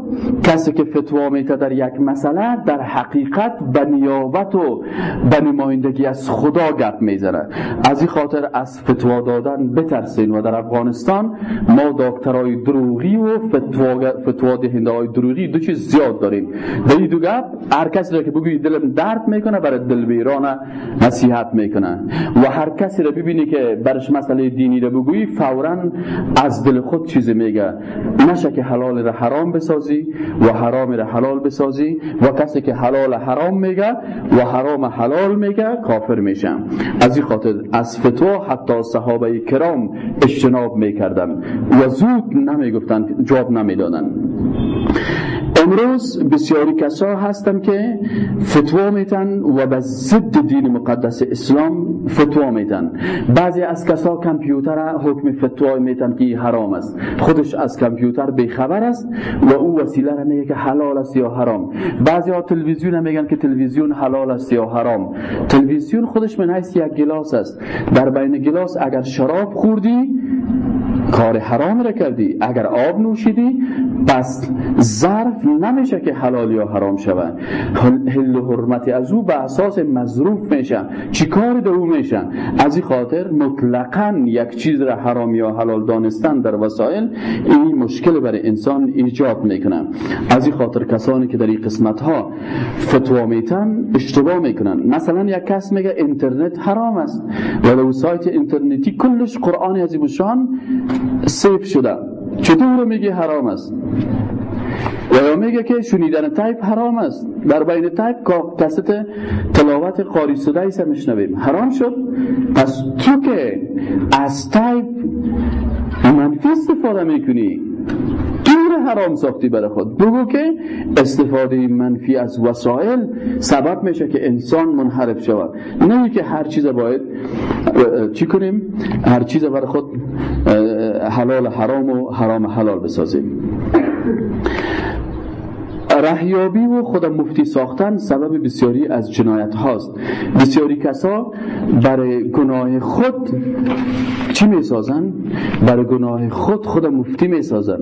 کسی که فتوا میته در یک مسئله در حقیقت به نیابت و به نمایندگی از خدا گپ می‌زنه از این خاطر از فتوا دادن بترسین و در افغانستان ما دکترای دروغی و فتوا فتوا دهنده های دروغی دو چیز زیاد داریم. در دو گپ هر کسی که بگوی دلم درد می‌کنه برای دلویران نصیحت می‌کنه. و هر کسی را ببینی که برش مسئله دینی را بگویی فورا از دل خود چیز میگه. نشه که حلال را حرام بسازی و حرام را حلال بسازی و کسی که حلال حرام میگه و حرام حلال میگه کافر میشه. از این خاطر از فتوا حتی صحابه کرام اجتناب می‌کردن و زود نمی‌گفتن جواب نمی‌دادن امروز بسیاری کسا هستن که فتوا میتن و به ضد دین مقدس اسلام فتوا میتن. بعضی از کسا کامپیوتر حکم فتوا میتن که حرام است. خودش از کامپیوتر بیخبر است و او وسیله را میگه که حلال است یا حرام. بعضی ها تلویزیون میگن که تلویزیون حلال است یا حرام. تلویزیون خودش من یک گلاس است. در بین گلاس اگر شراب خوردی کار حرام را کردی. اگر آب نوشیدی پس ظرف نمیشه که حلال یا حرام شود. حل و حرمت از او به اساس مظروف میشه. چی کار در او میشه؟ از این خاطر مطلقا یک چیز را حرام یا حلال دانستن در وسایل این مشکل برای انسان ایجاد می‌کنه. از این خاطر کسانی که در این قسمت ها فتوا میتن اشتباه می‌کنن. مثلا یک کس میگه اینترنت حرام است. ولو سایت اینترنتی کلش قرآن شان سیف شده. چطور رو میگه حرام است؟ و یا میگه که شنیدن تایپ حرام است. در بین تایپ کست تلاوت قاری صدایی سر میشنویم. حرام شد؟ پس تو که از تایپ منفی استفاده می‌کنی؟ دور حرام ساختی برای خود. بگو که استفاده منفی از وسایل سبب میشه که انسان منحرف شود. نه که هر چیز باید چی کنیم؟ هر چیز برای خود حلال حرام و حرام حلال بسازیم. رهیابی و خود مفتی ساختن سبب بسیاری از جنایت هاست. بسیاری کسا برای گناه خود چی می سازن؟ برای گناه خود خود مفتی می سازن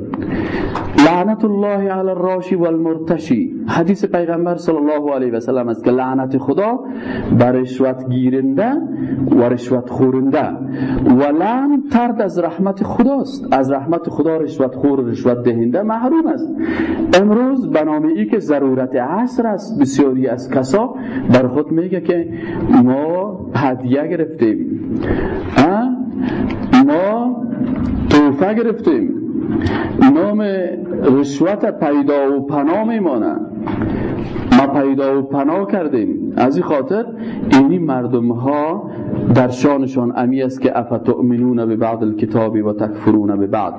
لعنت الله علی الراشی والمرتشی حدیث پیغمبر صلی الله علیه و سلم است که لعنت خدا بر رشوت گیرنده و رشوت خورنده. و لعن ترد از رحمت خداست. از رحمت خدا رشوت خور و رشوت دهنده محروم است. امروز بنامه ای که ضرورت عصر است بسیاری از کسا بر خود میگه که ما هدیه گرفتیم. ما توفه گرفتیم. نام رشوت پیدا و پناه میمانه ما پیدا و پناه کردیم. از این خاطر اینی مردم ها در شانشان امی است که افتؤمنون به بعض الکتابی و تکفرون به بعد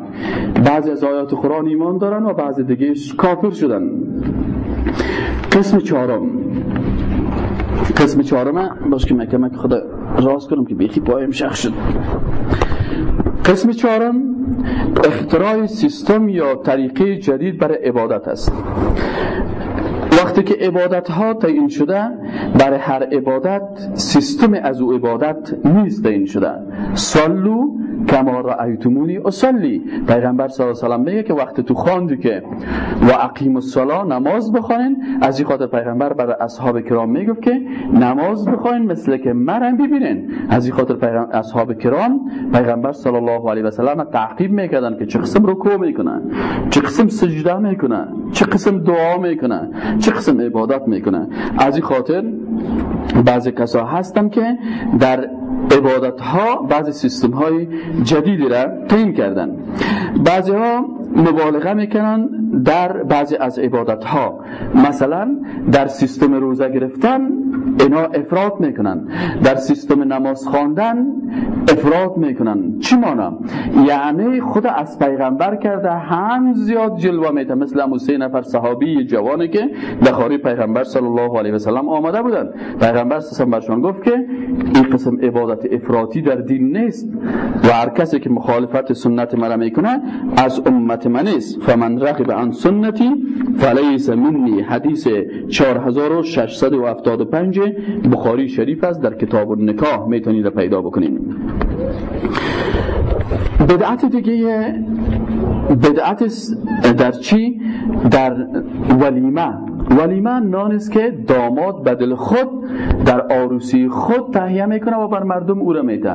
بعضی از آیات قرآن ایمان دارن و بعضی دیگه کافر شدن. قسم چهارم. قسم چهارم باش که مکمک خدا. راست کنم که بیخی پایم شخ شد. قسم چهارم اختراع سیستم یا طریقه جدید برای عبادت است. وقتی که عبادت ها تعیین شده برای هر عبادت سیستم از او عبادت نیست تعیین شده. سالو کما رأیتمونی اصلی. پیغمبر صلی الله علیه و میگه که وقتی تو خواندی که و اقیم الصلاه نماز بخوانین از این خاطر پیغمبر برای اصحاب کرام می‌گفت که نماز بخواین مثل که مرم ببینین از این خاطر اصحاب کرام پیغمبر صلی الله علیه و سلم تعقیب می‌کردن که چه قسم رکوع می‌کنن چه قسم سجده می‌کنن چه قسم دعا می‌کنن چه قسم عبادت می‌کنن از این خاطر بعضی کسا هستن که در عبادت ها بعضی سیستم های جدیدی را تعیین کردن. بعضی ها مبالغه می‌کنن در بعضی از عبادت ها مثلا در سیستم روزه گرفتن اینا افراد می‌کنن. در سیستم نماز خواندن افراد می‌کنن. چی مانا؟ یعنی خود از پیغمبر کرده هم زیاد جلوه میده. مثل همون سه نفر صحابی جوانی که دخاری پیغمبر صلی الله علیه و سلم آمده بودن. پیغمبر صلی برشان گفت که این قسم عبادت افراطی در دین نیست و هر کسی که مخالفت سنت مرا می‌کنه از امت من است فمن رغب عن سنتی فلیس منی. حدیث 4675 بخاری شریف است در کتاب النکاح می‌تونید پیدا بکنید بدعت دیگه بدعت در چی؟ در ولیمه ولیمه نان است که داماد بدل خود در آروسی خود تهیه می‌کنه و بر مردم او را میده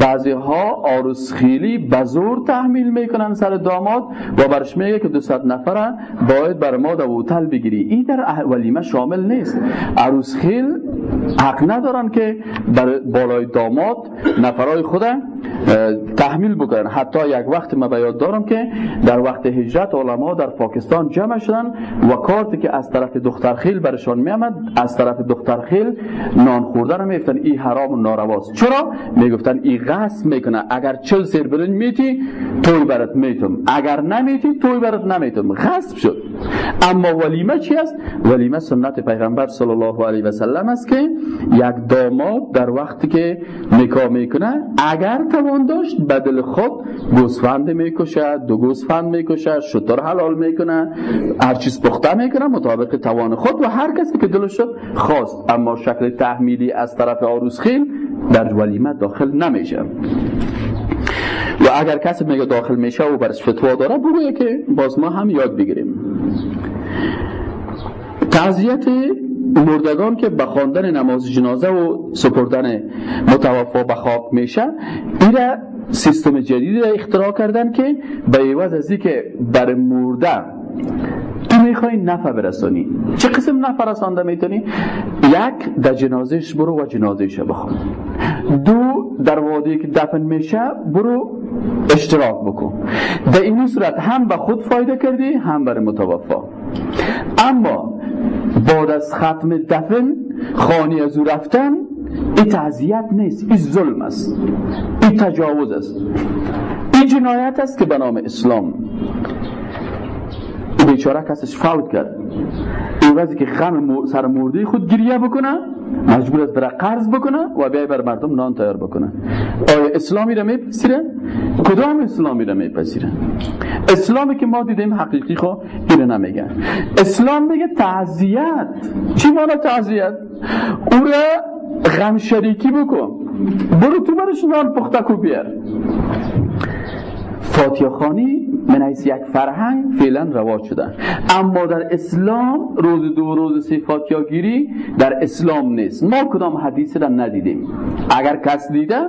بعضی ها آروس خیلی بزور تحمیل می‌کنن سر داماد و برش میگه که 200 نفره باید بر ما در بگیری. این در ولیمه شامل نیست. عروس خیل حق ندارن که بر بالای داماد نفرای خود تحمیل بکنن. حتی یک وقت ما بیاد دارم که در وقت هجرت علما در پاکستان جمع شدن و کارتی که از طرف دختر خیل برشان میامد از طرف دختر خیل نان خوردن رو میفتن این حرام و نارواست. چرا؟ می‌گفتن این غصب می‌کنه. اگر چل سیر برنج میتی توی برات میتم اگر نمیتی توی برات نمیتم غصب شد. اما ولیمه چی است؟ ولیمه سنت پیغمبر صلی الله علیه و سلم است که یک داماد در وقتی که نکاح می‌کنه اگر توان داشت بدل خود گوسفند می‌کشه دو گوسفند می‌کشه شطور حلال می‌کنه هر چیز پخته می‌کنه مطابق توان خود و هر کسی که دلش خواست. اما شکل تحمیلی از طرف آروس خیل در ولیمه داخل نمیشه. و اگر کسی میگه داخل میشه و برش فتوا داره بگویه که باز ما هم یاد بگیریم. تعذیت مردگان که به خواندن نماز جنازه و سپردن متوفا به خواب میشه این سیستم جدیدی را اختراع کردن که به عوض از که بر مرده تو می‌خوای نفع برسانی. چه قسم نفع رسانده می‌تونی؟ یک در جنازش برو و جنازش بخوان. دو در وادی که دفن میشه برو اشتراک بکن. در این صورت هم به خود فایده کردی هم برای متوفا. اما بعد از ختم دفن خانی از او رفتن این تعذیت نیست این ظلم است. این تجاوز است. این جنایت است که به نام اسلام. بیچاره کسش فوت کرد. این وقتی که غم سر مرده خود گریه بکنه مجبور است برای قرض بکنه و بیای بر مردم نان تیار بکنه. آیا اسلامی را میپذیره؟ کدام اسلامی را میپذیره؟ اسلامی که ما دیدیم حقیقی خو اینو نمیگه اسلام میگه تعذیت چی مانا تعذیت او را غم شریکی بکن. برو تو برش نان پختکو بیار. فاتیه خانی من یک فرهنگ فعلا رواج شده اما در اسلام روز دو روز سه فاتیه گیری در اسلام نیست. ما کدام حدیث را ندیدیم؟ اگر کس دیده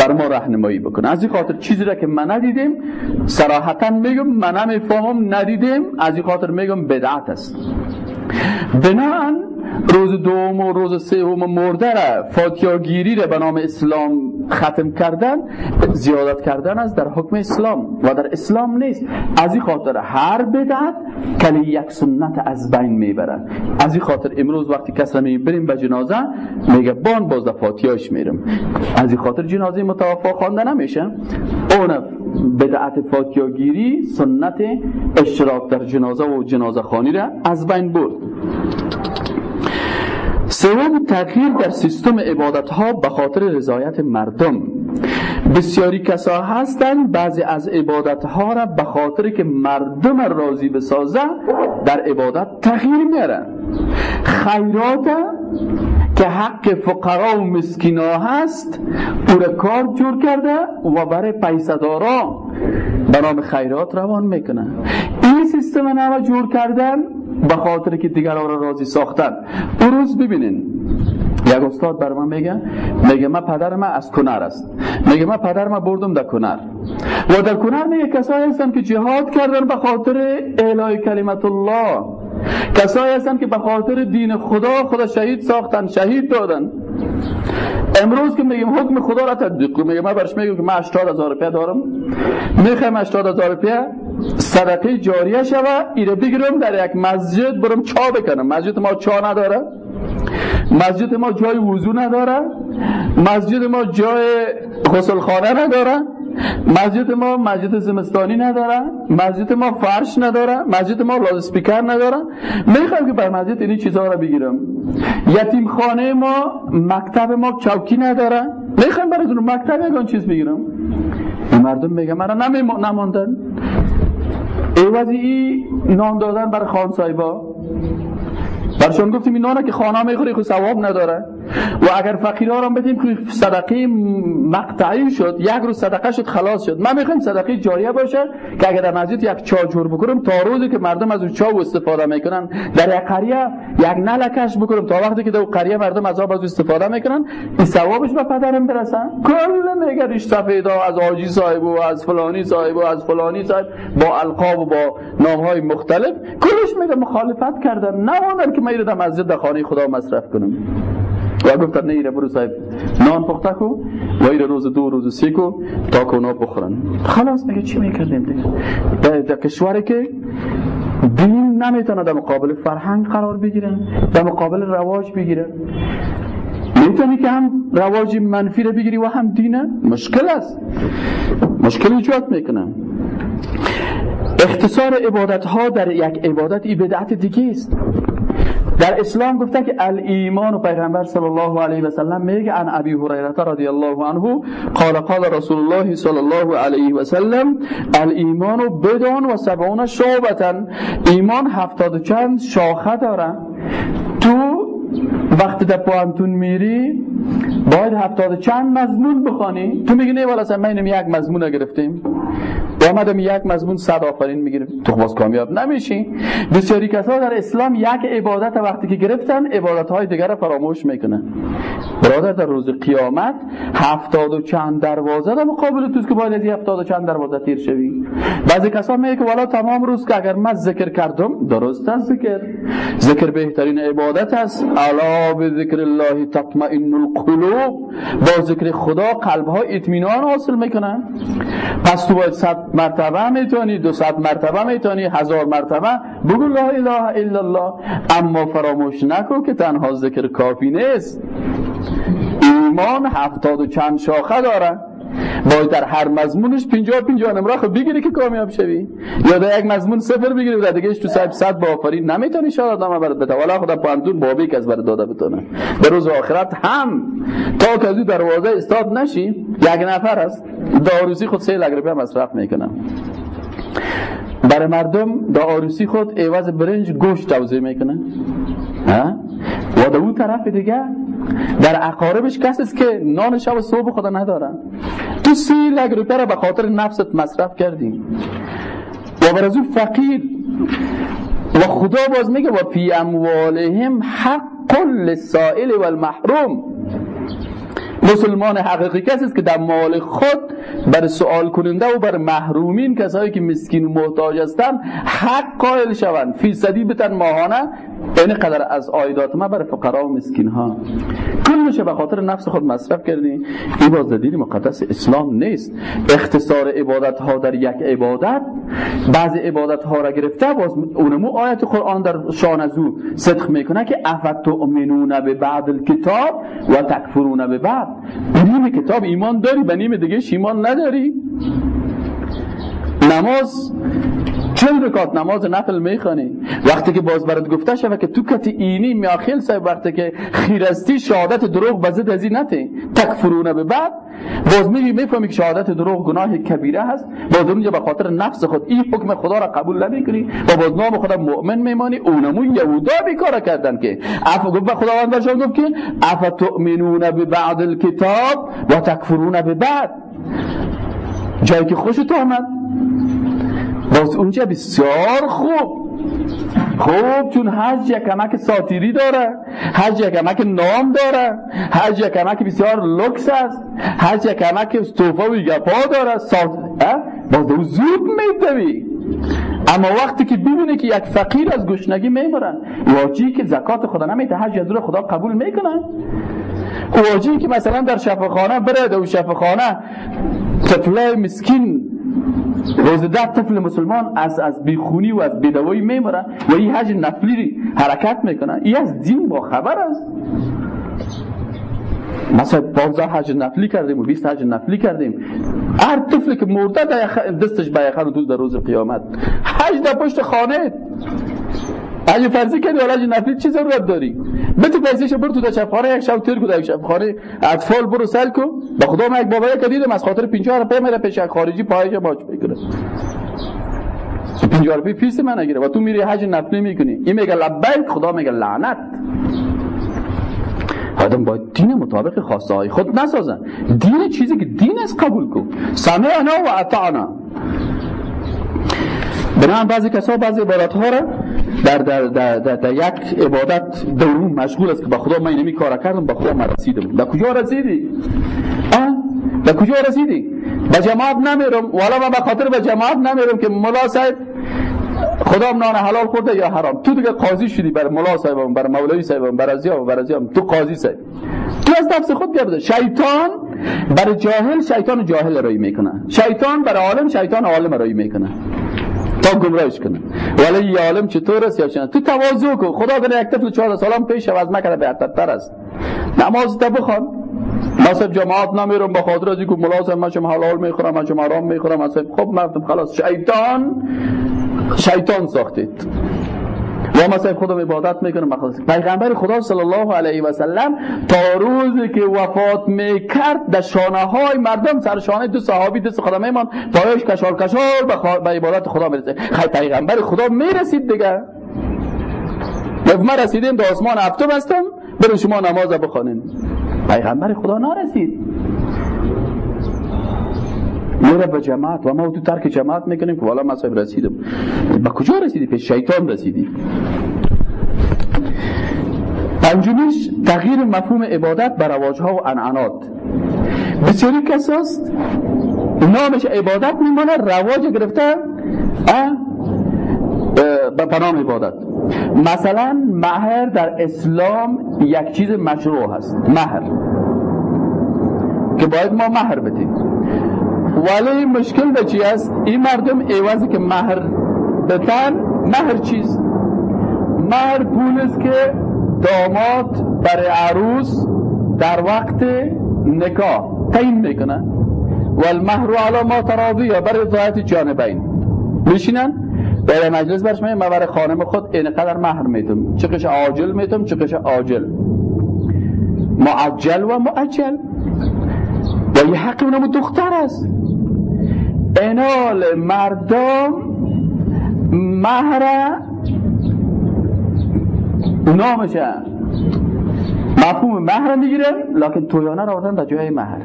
بر ما راهنمایی بکنه. از این خاطر چیزی را که من ندیدیم صراحتا میگم من نمی‌فهمم ندیدیم. از این خاطر میگم بدعت است. بنان روز دوم و روز سوم مرده را فاتیاگیری را به نام اسلام ختم کردن زیادت کردن است در حکم اسلام و در اسلام نیست. از این خاطر هر بدعت کلی یک سنت از بین می‌بره از این خاطر امروز وقتی کس را می‌بریم به جنازه میگه بان باز در فاتیاش میرم. از این خاطر جنازه متوفا خوانده نمیشه. اون بدعت فاتیاگیری سنت اشتراک در جنازه و جنازه خانی را از بین برد. سوم تغییر در سیستم عبادت ها به خاطر رضایت مردم. بسیاری کسا هستند بعضی از عبادت ها را به خاطر که مردم راضی بسازه در عبادت تغییر میارن خیرات که حق فقرا و مسکینا هست او کار جور کرده و برای پیسدارا به نام خیرات روان می‌کنه. این سیستم نو جور کردن به خاطر که دیگران را راضی ساختن. او روز ببینین. یک استاد بر من میگه میگه من پدر من از کنر است. میگه من پدر من بردم در کنر و در کنر میگه کسایی هستن که جهاد کردن به خاطر اعلای کلمت الله. کسایی هستن که به خاطر دین خدا خدا شهید ساختن شهید دادن. امروز که میگیم حکم خدا را تطبیق کنیم میگه من برش میگم که من 80 هزار دارم. می‌خوایم 80 هزار صدقه جاریه شوه ایره بگیرم در یک مسجد برم چا بکنم. مسجد ما چا نداره. مسجد ما جای وضو نداره. مسجد ما جای غسل خانه نداره. مسجد ما مسجد زمستانی نداره مسجد ما فرش نداره مسجد ما لاز سپیکر نداره. می‌خوام که بر مسجد این چیزها را بگیرم. یتیم خانه ما مکتب ما چوکی نداره. می‌خوام برای مکتب یکان چیز بگیرم. مردم میگه مرا نماندن. ایوازی ای نان دادن بر خان صاحبا. برشان گفتیم این نانه که خانه می‌خوری خود ثواب نداره. و اگر فقیرها را بدیم که صدقه مقطعی شد یک روز صدقه شد خلاص شد. من می‌خوایم صدقه جاریه باشه که اگر در مسجد یک چا جور بکنم تا روزی که مردم از اون چا استفاده می‌کنن در یک قریه یک نلکش بکنم تا وقتی که در قریه مردم از آب از استفاده می‌کنن این ثوابش به پدرم برسن. کل میگه ریش از آجی صاحب و از فلانی صاحب و از فلانی صاحب با القاب و با نام های مختلف. کلش میگه مخالفت کردن. نماندن که من در مسجد در خانه خدا مصرف کنم. و گفتن نه ایره برو صاحب نان پخته کو و ایره روز دو روز سی کو تا کونا بخورن خلاص میگه چی می‌کردیم دیگه؟ در کشوری که دین نمی‌تونه در مقابل فرهنگ قرار بگیرن در مقابل رواج بگیرن می‌تونی که هم رواج منفی رو بگیری و هم دینه مشکل است مشکل ایجاد می‌کنه اختصار عبادت ها در یک عبادت ای بدعت دیگه است در اسلام گفته که الایمان و پیغمبر صلی الله علیه و سلم میگه ان ابی هریره رضی الله عنه قال قال رسول الله صلی الله علیه و سلم الایمان بدون و سبعون شعبتا. ایمان هفتاد و چند شاخه داره. تو وقتی در پوانتون میری باید هفتاد چند مضمون بخوانی؟ تو میگی نه والا من یک مضمون گرفتیم آمدم یک مضمون صد آفرین می‌گیره تو باز کامیاب نمیشی. بسیاری کسا در اسلام یک عبادت وقتی که گرفتن عبادت های دیگر فراموش می‌کنن. برادر در روز قیامت هفتاد و چند دروازه در مقابل توست که باید از هفتاد و چند دروازه تیر شوی. بعضی کسا میگه که والا تمام روز که اگر من ذکر کردم درست است ذکر. ذکر بهترین عبادت است. الا به ذکر الله تطمئن القلوب. با ذکر خدا قلب ها اطمینان حاصل می‌کنن. پس تو باید صد مرتبه می‌تونی دو صد مرتبه می‌تونی هزار مرتبه. بگو لا اله الا الله. اما فراموش نکن که تنها ذکر کافی نیست. ایمان هفتاد و چند شاخه داره. باید در هر مضمونش پینجا پینجا نمره خب بگیری که کامیاب شوی. یا در یک مضمون صفر بگیری و دیگه تو صاحب صد با آفرین نمی‌تونی شاید نامه برات بده. والا خدا پاندون بابی که از برات داده بتونه. در روز آخرت هم تا که از دروازه استاد نشی یک نفر است داروسی خود سه لگ روپیه مصرف می‌کنم. برای مردم دا آروسی خود عوض برنج گوشت توضیح می‌کنه. و در اون طرف دیگه در اقاربش کسی است که نان شب و صبح خدا ندارن تو سی لگ به خاطر نفست مصرف کردی و بر از اون فقیر و خدا باز میگه و فی اموالهم حق للسائل و المحروم مسلمان حقیقی کسی است که در مال خود بر سوال کننده و بر محرومین کسایی که مسکین و محتاج هستند حق قائل شوند. فیصدی بتن ماهانه این قدر از آیدات ما بر فقرا و مسکین ها کلش به خاطر نفس خود مصرف کردی. این باز دین مقدس اسلام نیست. اختصار عبادت ها در یک عبادت بعضی عبادت ها را گرفته باز اونمو آیت قرآن در شان از او صدق می‌کنه که افت تؤمنون به بعد الکتاب و تکفرون به بعد نیم کتاب ایمان داری به نیم دیگه ایمان نداری. نماز چند رکات نماز نفل می‌خوانی؟ وقتی که باز برات گفته شوه که تو کتی اینی میاخیل صاحب وقتی که خیرستی شهادت دروغ بزد ازی نته تکفرونه به بعد باز می‌بینی می‌فهمی که شهادت دروغ گناه کبیره هست. باز اونجا به خاطر نفس خود این حکم خدا را قبول نمی‌کنی. و باز نام خدا مؤمن میمانی. اونمون یهودا بیکار کردن که. اف گفت خداوند برشان گفت که اف تؤمنون به بعد الکتاب و تکفرون به بعد. جایی که خوشت آمد. باز اونجا بسیار خوب. خوب چون حج یک کمک ساتیری داره حج یک کمک نام داره حج یک کمک بسیار لکس است حج یک کمک توفا و گپا داره. سات... باز زود میدوی اما وقتی که ببینه که یک فقیر از گشنگی میمرن واجی که زکات خدا نمیده حج از خدا قبول می‌کنن. واجی که مثلا در شفاخانه بره در شفاخانه طفلای مسکین ده طفل مسلمان از از بیخونی و از بیدوایی میمرن و این حج نفلی حرکت می‌کنن. این از دین با خبر است. مثلا 15 حج نفلی کردیم و 20 حج نفلی کردیم. هر طفلی که مرده دستش به یخن دوز در روز قیامت. حج در پشت خانه. حج فرضی کردی حالا نفلی چی ضرورت داری. بتو پیسش برو تو در خانه یک شب تیر کو در خانه. اطفال برو سل کو به خدا من یک بابایی که دیدم از خاطر 50 روپیه میره پیش خارجی پایش ماچ می‌کنه. 50 روپیه فیس من نگیره و تو میری حج نفلی می‌کنی این میگه لبیک خدا میگه لعنت. آدم باید دین مطابق خواسته های خود نسازن. دین چیزی که دین است قبول کن. سمعنا و اطعنا. بنابراین بعضی کسا بعضی عبادت ها را در, در, در, در, در یک عبادت درون مشغول است که با خدا من اینمی کار کردم با خدا من رسیدم در کجا رسیدی؟ در کجا رسیدی؟ به جماعت نمیرم. والا من به خاطر به جماعت نمیرم که ملا صاحب خدا نان حلال خورده یا حرام. تو دیگه قاضی شدی بر ملا صاحبم بر مولوی صاحبم بر ازیام بر ازیام تو قاضی صاحب. تو از نفس خود گرده شیطان بر جاهل شیطان جاهل رایی می‌کنه. شیطان بر عالم شیطان عالم رایی می‌کنه. تا گمراهش کنه. ولی یه عالم چطور است؟ یا تو تواضع کن. خدا کنه یک طفل 14 سالم پیش از مکه بهتر است. نماز تا بخوان. مثلا جماعت نمیرم. به خاطر از اینکه ملازم من شما حلال می‌خورم من شما حرام می‌خورم. مثلا خب مردم خلاص. شیطان شیطان ساختید. و مثلا خدا عبادت می‌کنه مخصوص پیغمبر خدا صلی الله علیه و سلم تا روزی که وفات می‌کرد در شانه های مردم سر شانه دو صحابی دست خدا میمان پایش کشار کشار به عبادت خدا می‌رسه خیلی پیغمبر خدا می‌رسید دیگه. ما رسیدیم به آسمان هفتم هستم برو شما نماز بخوانین. پیغمبر خدا نرسید. میره به جماعت و ما تو ترک جماعت می‌کنیم که والا صاحب رسیدم. به کجا رسیدی؟ به شیطان رسیدی. پنجمیش تغییر مفهوم عبادت بر رواجها و انعنات بسیاری کساست نامش عبادت میمانه رواج گرفته به پنام عبادت. مثلا مهر در اسلام یک چیز مشروع هست مهر که باید ما مهر بدیم. ولی مشکل به چی است؟ این مردم ایوازی که مهر بتن مهر چیز مهر پول است که داماد برای عروس در وقت نکاح تعیین می‌کنه. و المهر علی ما تراضیه برای ضایت جانبین میشینن؟ در مجلس برش میگه برای خانم خود اینقدر مهر میتم چقش عاجل میتم چقش عاجل. معجل و معجل. یه حق اونم دختر است. انال مردم مهر اونا میشن مفهوم مهر می‌گیرن لکن تویانه را آوردن در جای مهر.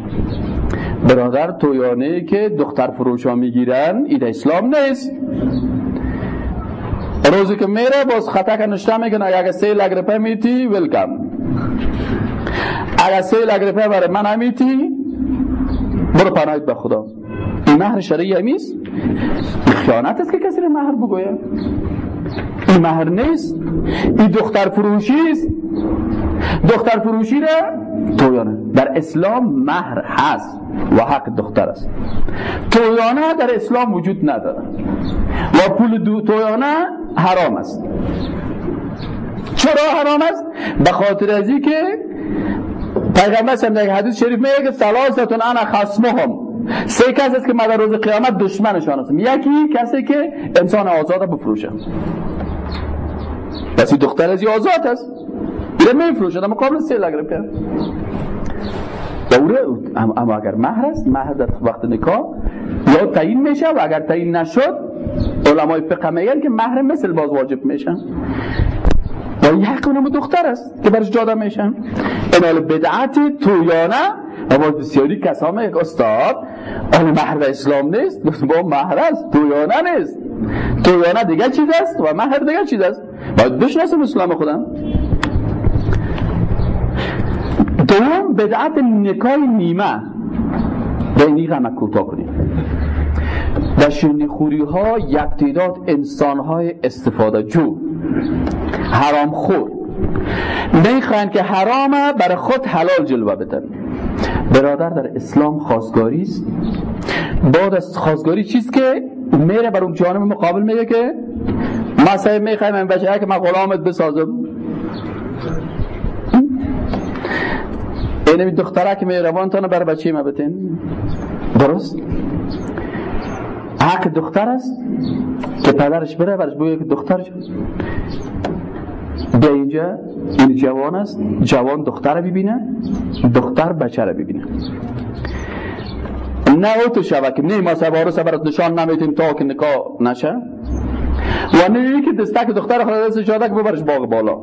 برادر تویانه که دختر فروشا می‌گیرن این اسلام نیست. روزی که میره باز خطا که نشته می‌کنه اگه سه لگ روپه میتی ویلکم اگه سه لگ روپه برای من همیتی برو پناهید به خدا. این مهر شرعی همیست خیانت است که کسی رو مهر بگوید. این مهر نیست. این دختر فروشی است. دختر فروشی را تویانه. در اسلام مهر هست و حق دختر است. تویانه در اسلام وجود نداره. و پول دو تویانه حرام است. چرا حرام است؟ به خاطر ازی که پیغمبر صلی الله حدیث شریف میگه که ثلاثتون انا خصمهم. سه کس است که من در روز قیامت دشمنشان هستم یکی کسی که انسان آزاد بفروشه. پس این دختر از آزاد است. میره میفروشه در مقابل سه لگرم کرد دوره اما اگر مهر است مهر در وقت نکاح یا تعیین میشه و اگر تعیین نشد علمای فقه میگن که مهر مثل باز واجب میشن و یک اونم دختر است که برش جاده میشن. انال بدعت تویانه و باز بسیاری کسا یک استاد آن مهر اسلام نیست با مهر است تویانه نیست. تویانه دیگه چیز است و مهر دیگه چیز است؟ باید بشناسم اسلام خودم. دوم بدعت نکای نیمه. به این غمک کوتاه کنیم. و شیرینی خوری ها یک تعداد انسان های استفاده جو حرام خور. می‌خواین که حرام برای خود حلال جلوه بدن. برادر در اسلام خواستگاری است. بعد از خواستگاری چیست که میره بر اون جانب مقابل میگه که مثلا می‌خوایم این بچه که من غلامت بسازم. اینمی دختره که می روانتانه بر بچه ما بتین درست؟ حق دختر است که پدرش بره برش بگه که دختر به اینجا این جوان است جوان دختر ببینه دختر بچه رو ببینه. نه او تو شوه که نه ما سوارو برات نشان نمیتیم تا که نکاح نشه. و نه که دستک دختر خود دست شاده که ببرش باغ بالا.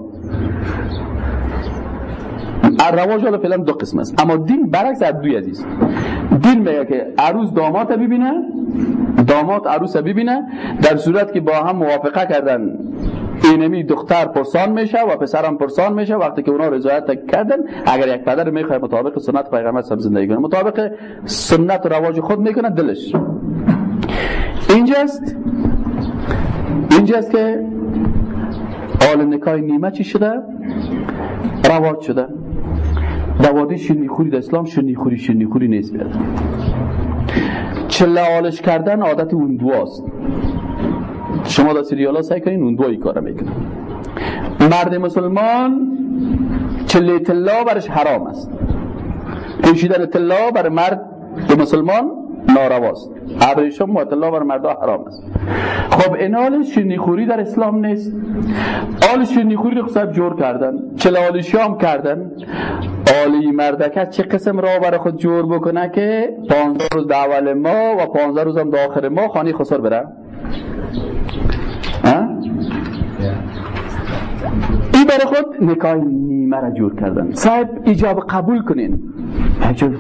رواج حالا فعلا دو قسم است. اما دین برعکس از دوی عزیز. دین میگه که عروس داماد ببینه داماد عروس ببینه در صورت که با هم موافقه کردن. اینمی دختر پرسان میشه و پسرم پرسان میشه وقتی که اونا رضایت کردن اگر یک پدر می‌خواد مطابق سنت پیغمبر صلی زندگی کنه. مطابق سنت و رواج خود می‌کنه دلش. اینجاست اینجاست که آل نکای نیمه چی شده؟ رواج شده. دواده خوری در اسلام شنی خوری شنی خوری نیست بیاد. چله آلش کردن عادت اون دواست. شما در سریال ها سعی کنین اون دوایی کار می‌کنن مرد مسلمان چله طلا برش حرام است. پوشیدن طلا بر مرد مسلمان نارواست. ابریشم مطلع بر مردا حرام است. خب این شیرینی خوری در اسلام نیست. آل خوری رو خب جور کردن. چل آل شام کردن. آلی مردکت چه قسم را برای خود جور بکنه که پانزده روز اول ما و پانزده روز هم داخل ما خانی خسر بره؟ این برای خود نکای نیمه را جور کردن. صاحب ایجاب قبول کنین.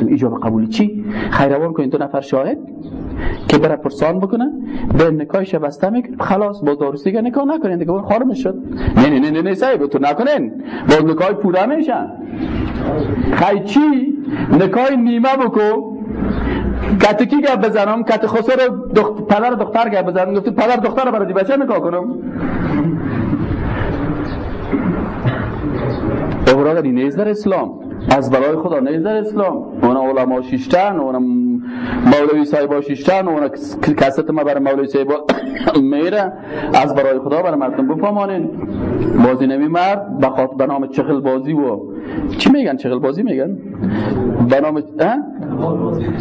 ایجاب قبول چی؟ خیروان کنین. دو نفر شاهد که بره پرسان بکنه. به نکایش بسته می‌کنه. خلاص با داروسی دیگه نکاح نکنین دیگه. اون خارم شد. نه نه نه نه صاحب تو نکنین. با نکای پوره میشن خی چی؟ نکای نیمه بکو. کت کی گپ بزنم؟ کت خسر دخت... پدر دختر گپ بزنم. گفتی پدر دختر برای بچه نکاح کنم. برادر نیست در اسلام. از برای خدا نیست در اسلام. اون علما شیشتن اون مولوی صاحب شیشتن اون کست ما برای مولوی صاحب میره. از برای خدا برای مردم بفهمانین. بازی نمی مرد به نام چخل بازی و چی میگن؟ چخل بازی میگن؟ به نام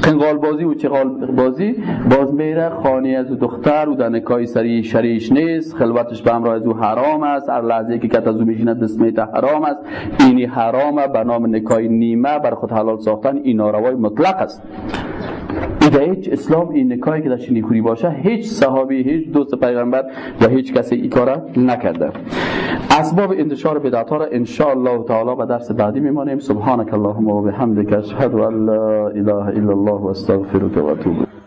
قنقال بازی و چغال بازی باز میره خانه از دختر و در نکای سری شریش نیست خلوتش به از او حرام است هر لحظه که کت از او میشیند حرام است. اینی حرامه به نام نکای نیمه بر خود حلال ساختن این ناروای مطلق است. در هیچ اسلام این نکاهی که در خوری باشه هیچ صحابی هیچ دوست پیغمبر و هیچ کسی این نکرده. اسباب انتشار بدعت را ان الله تعالی به درس بعدی میمانیم. سبحانك اللهم و بحمدک اشهد ان لا اله الا الله و استغفرك و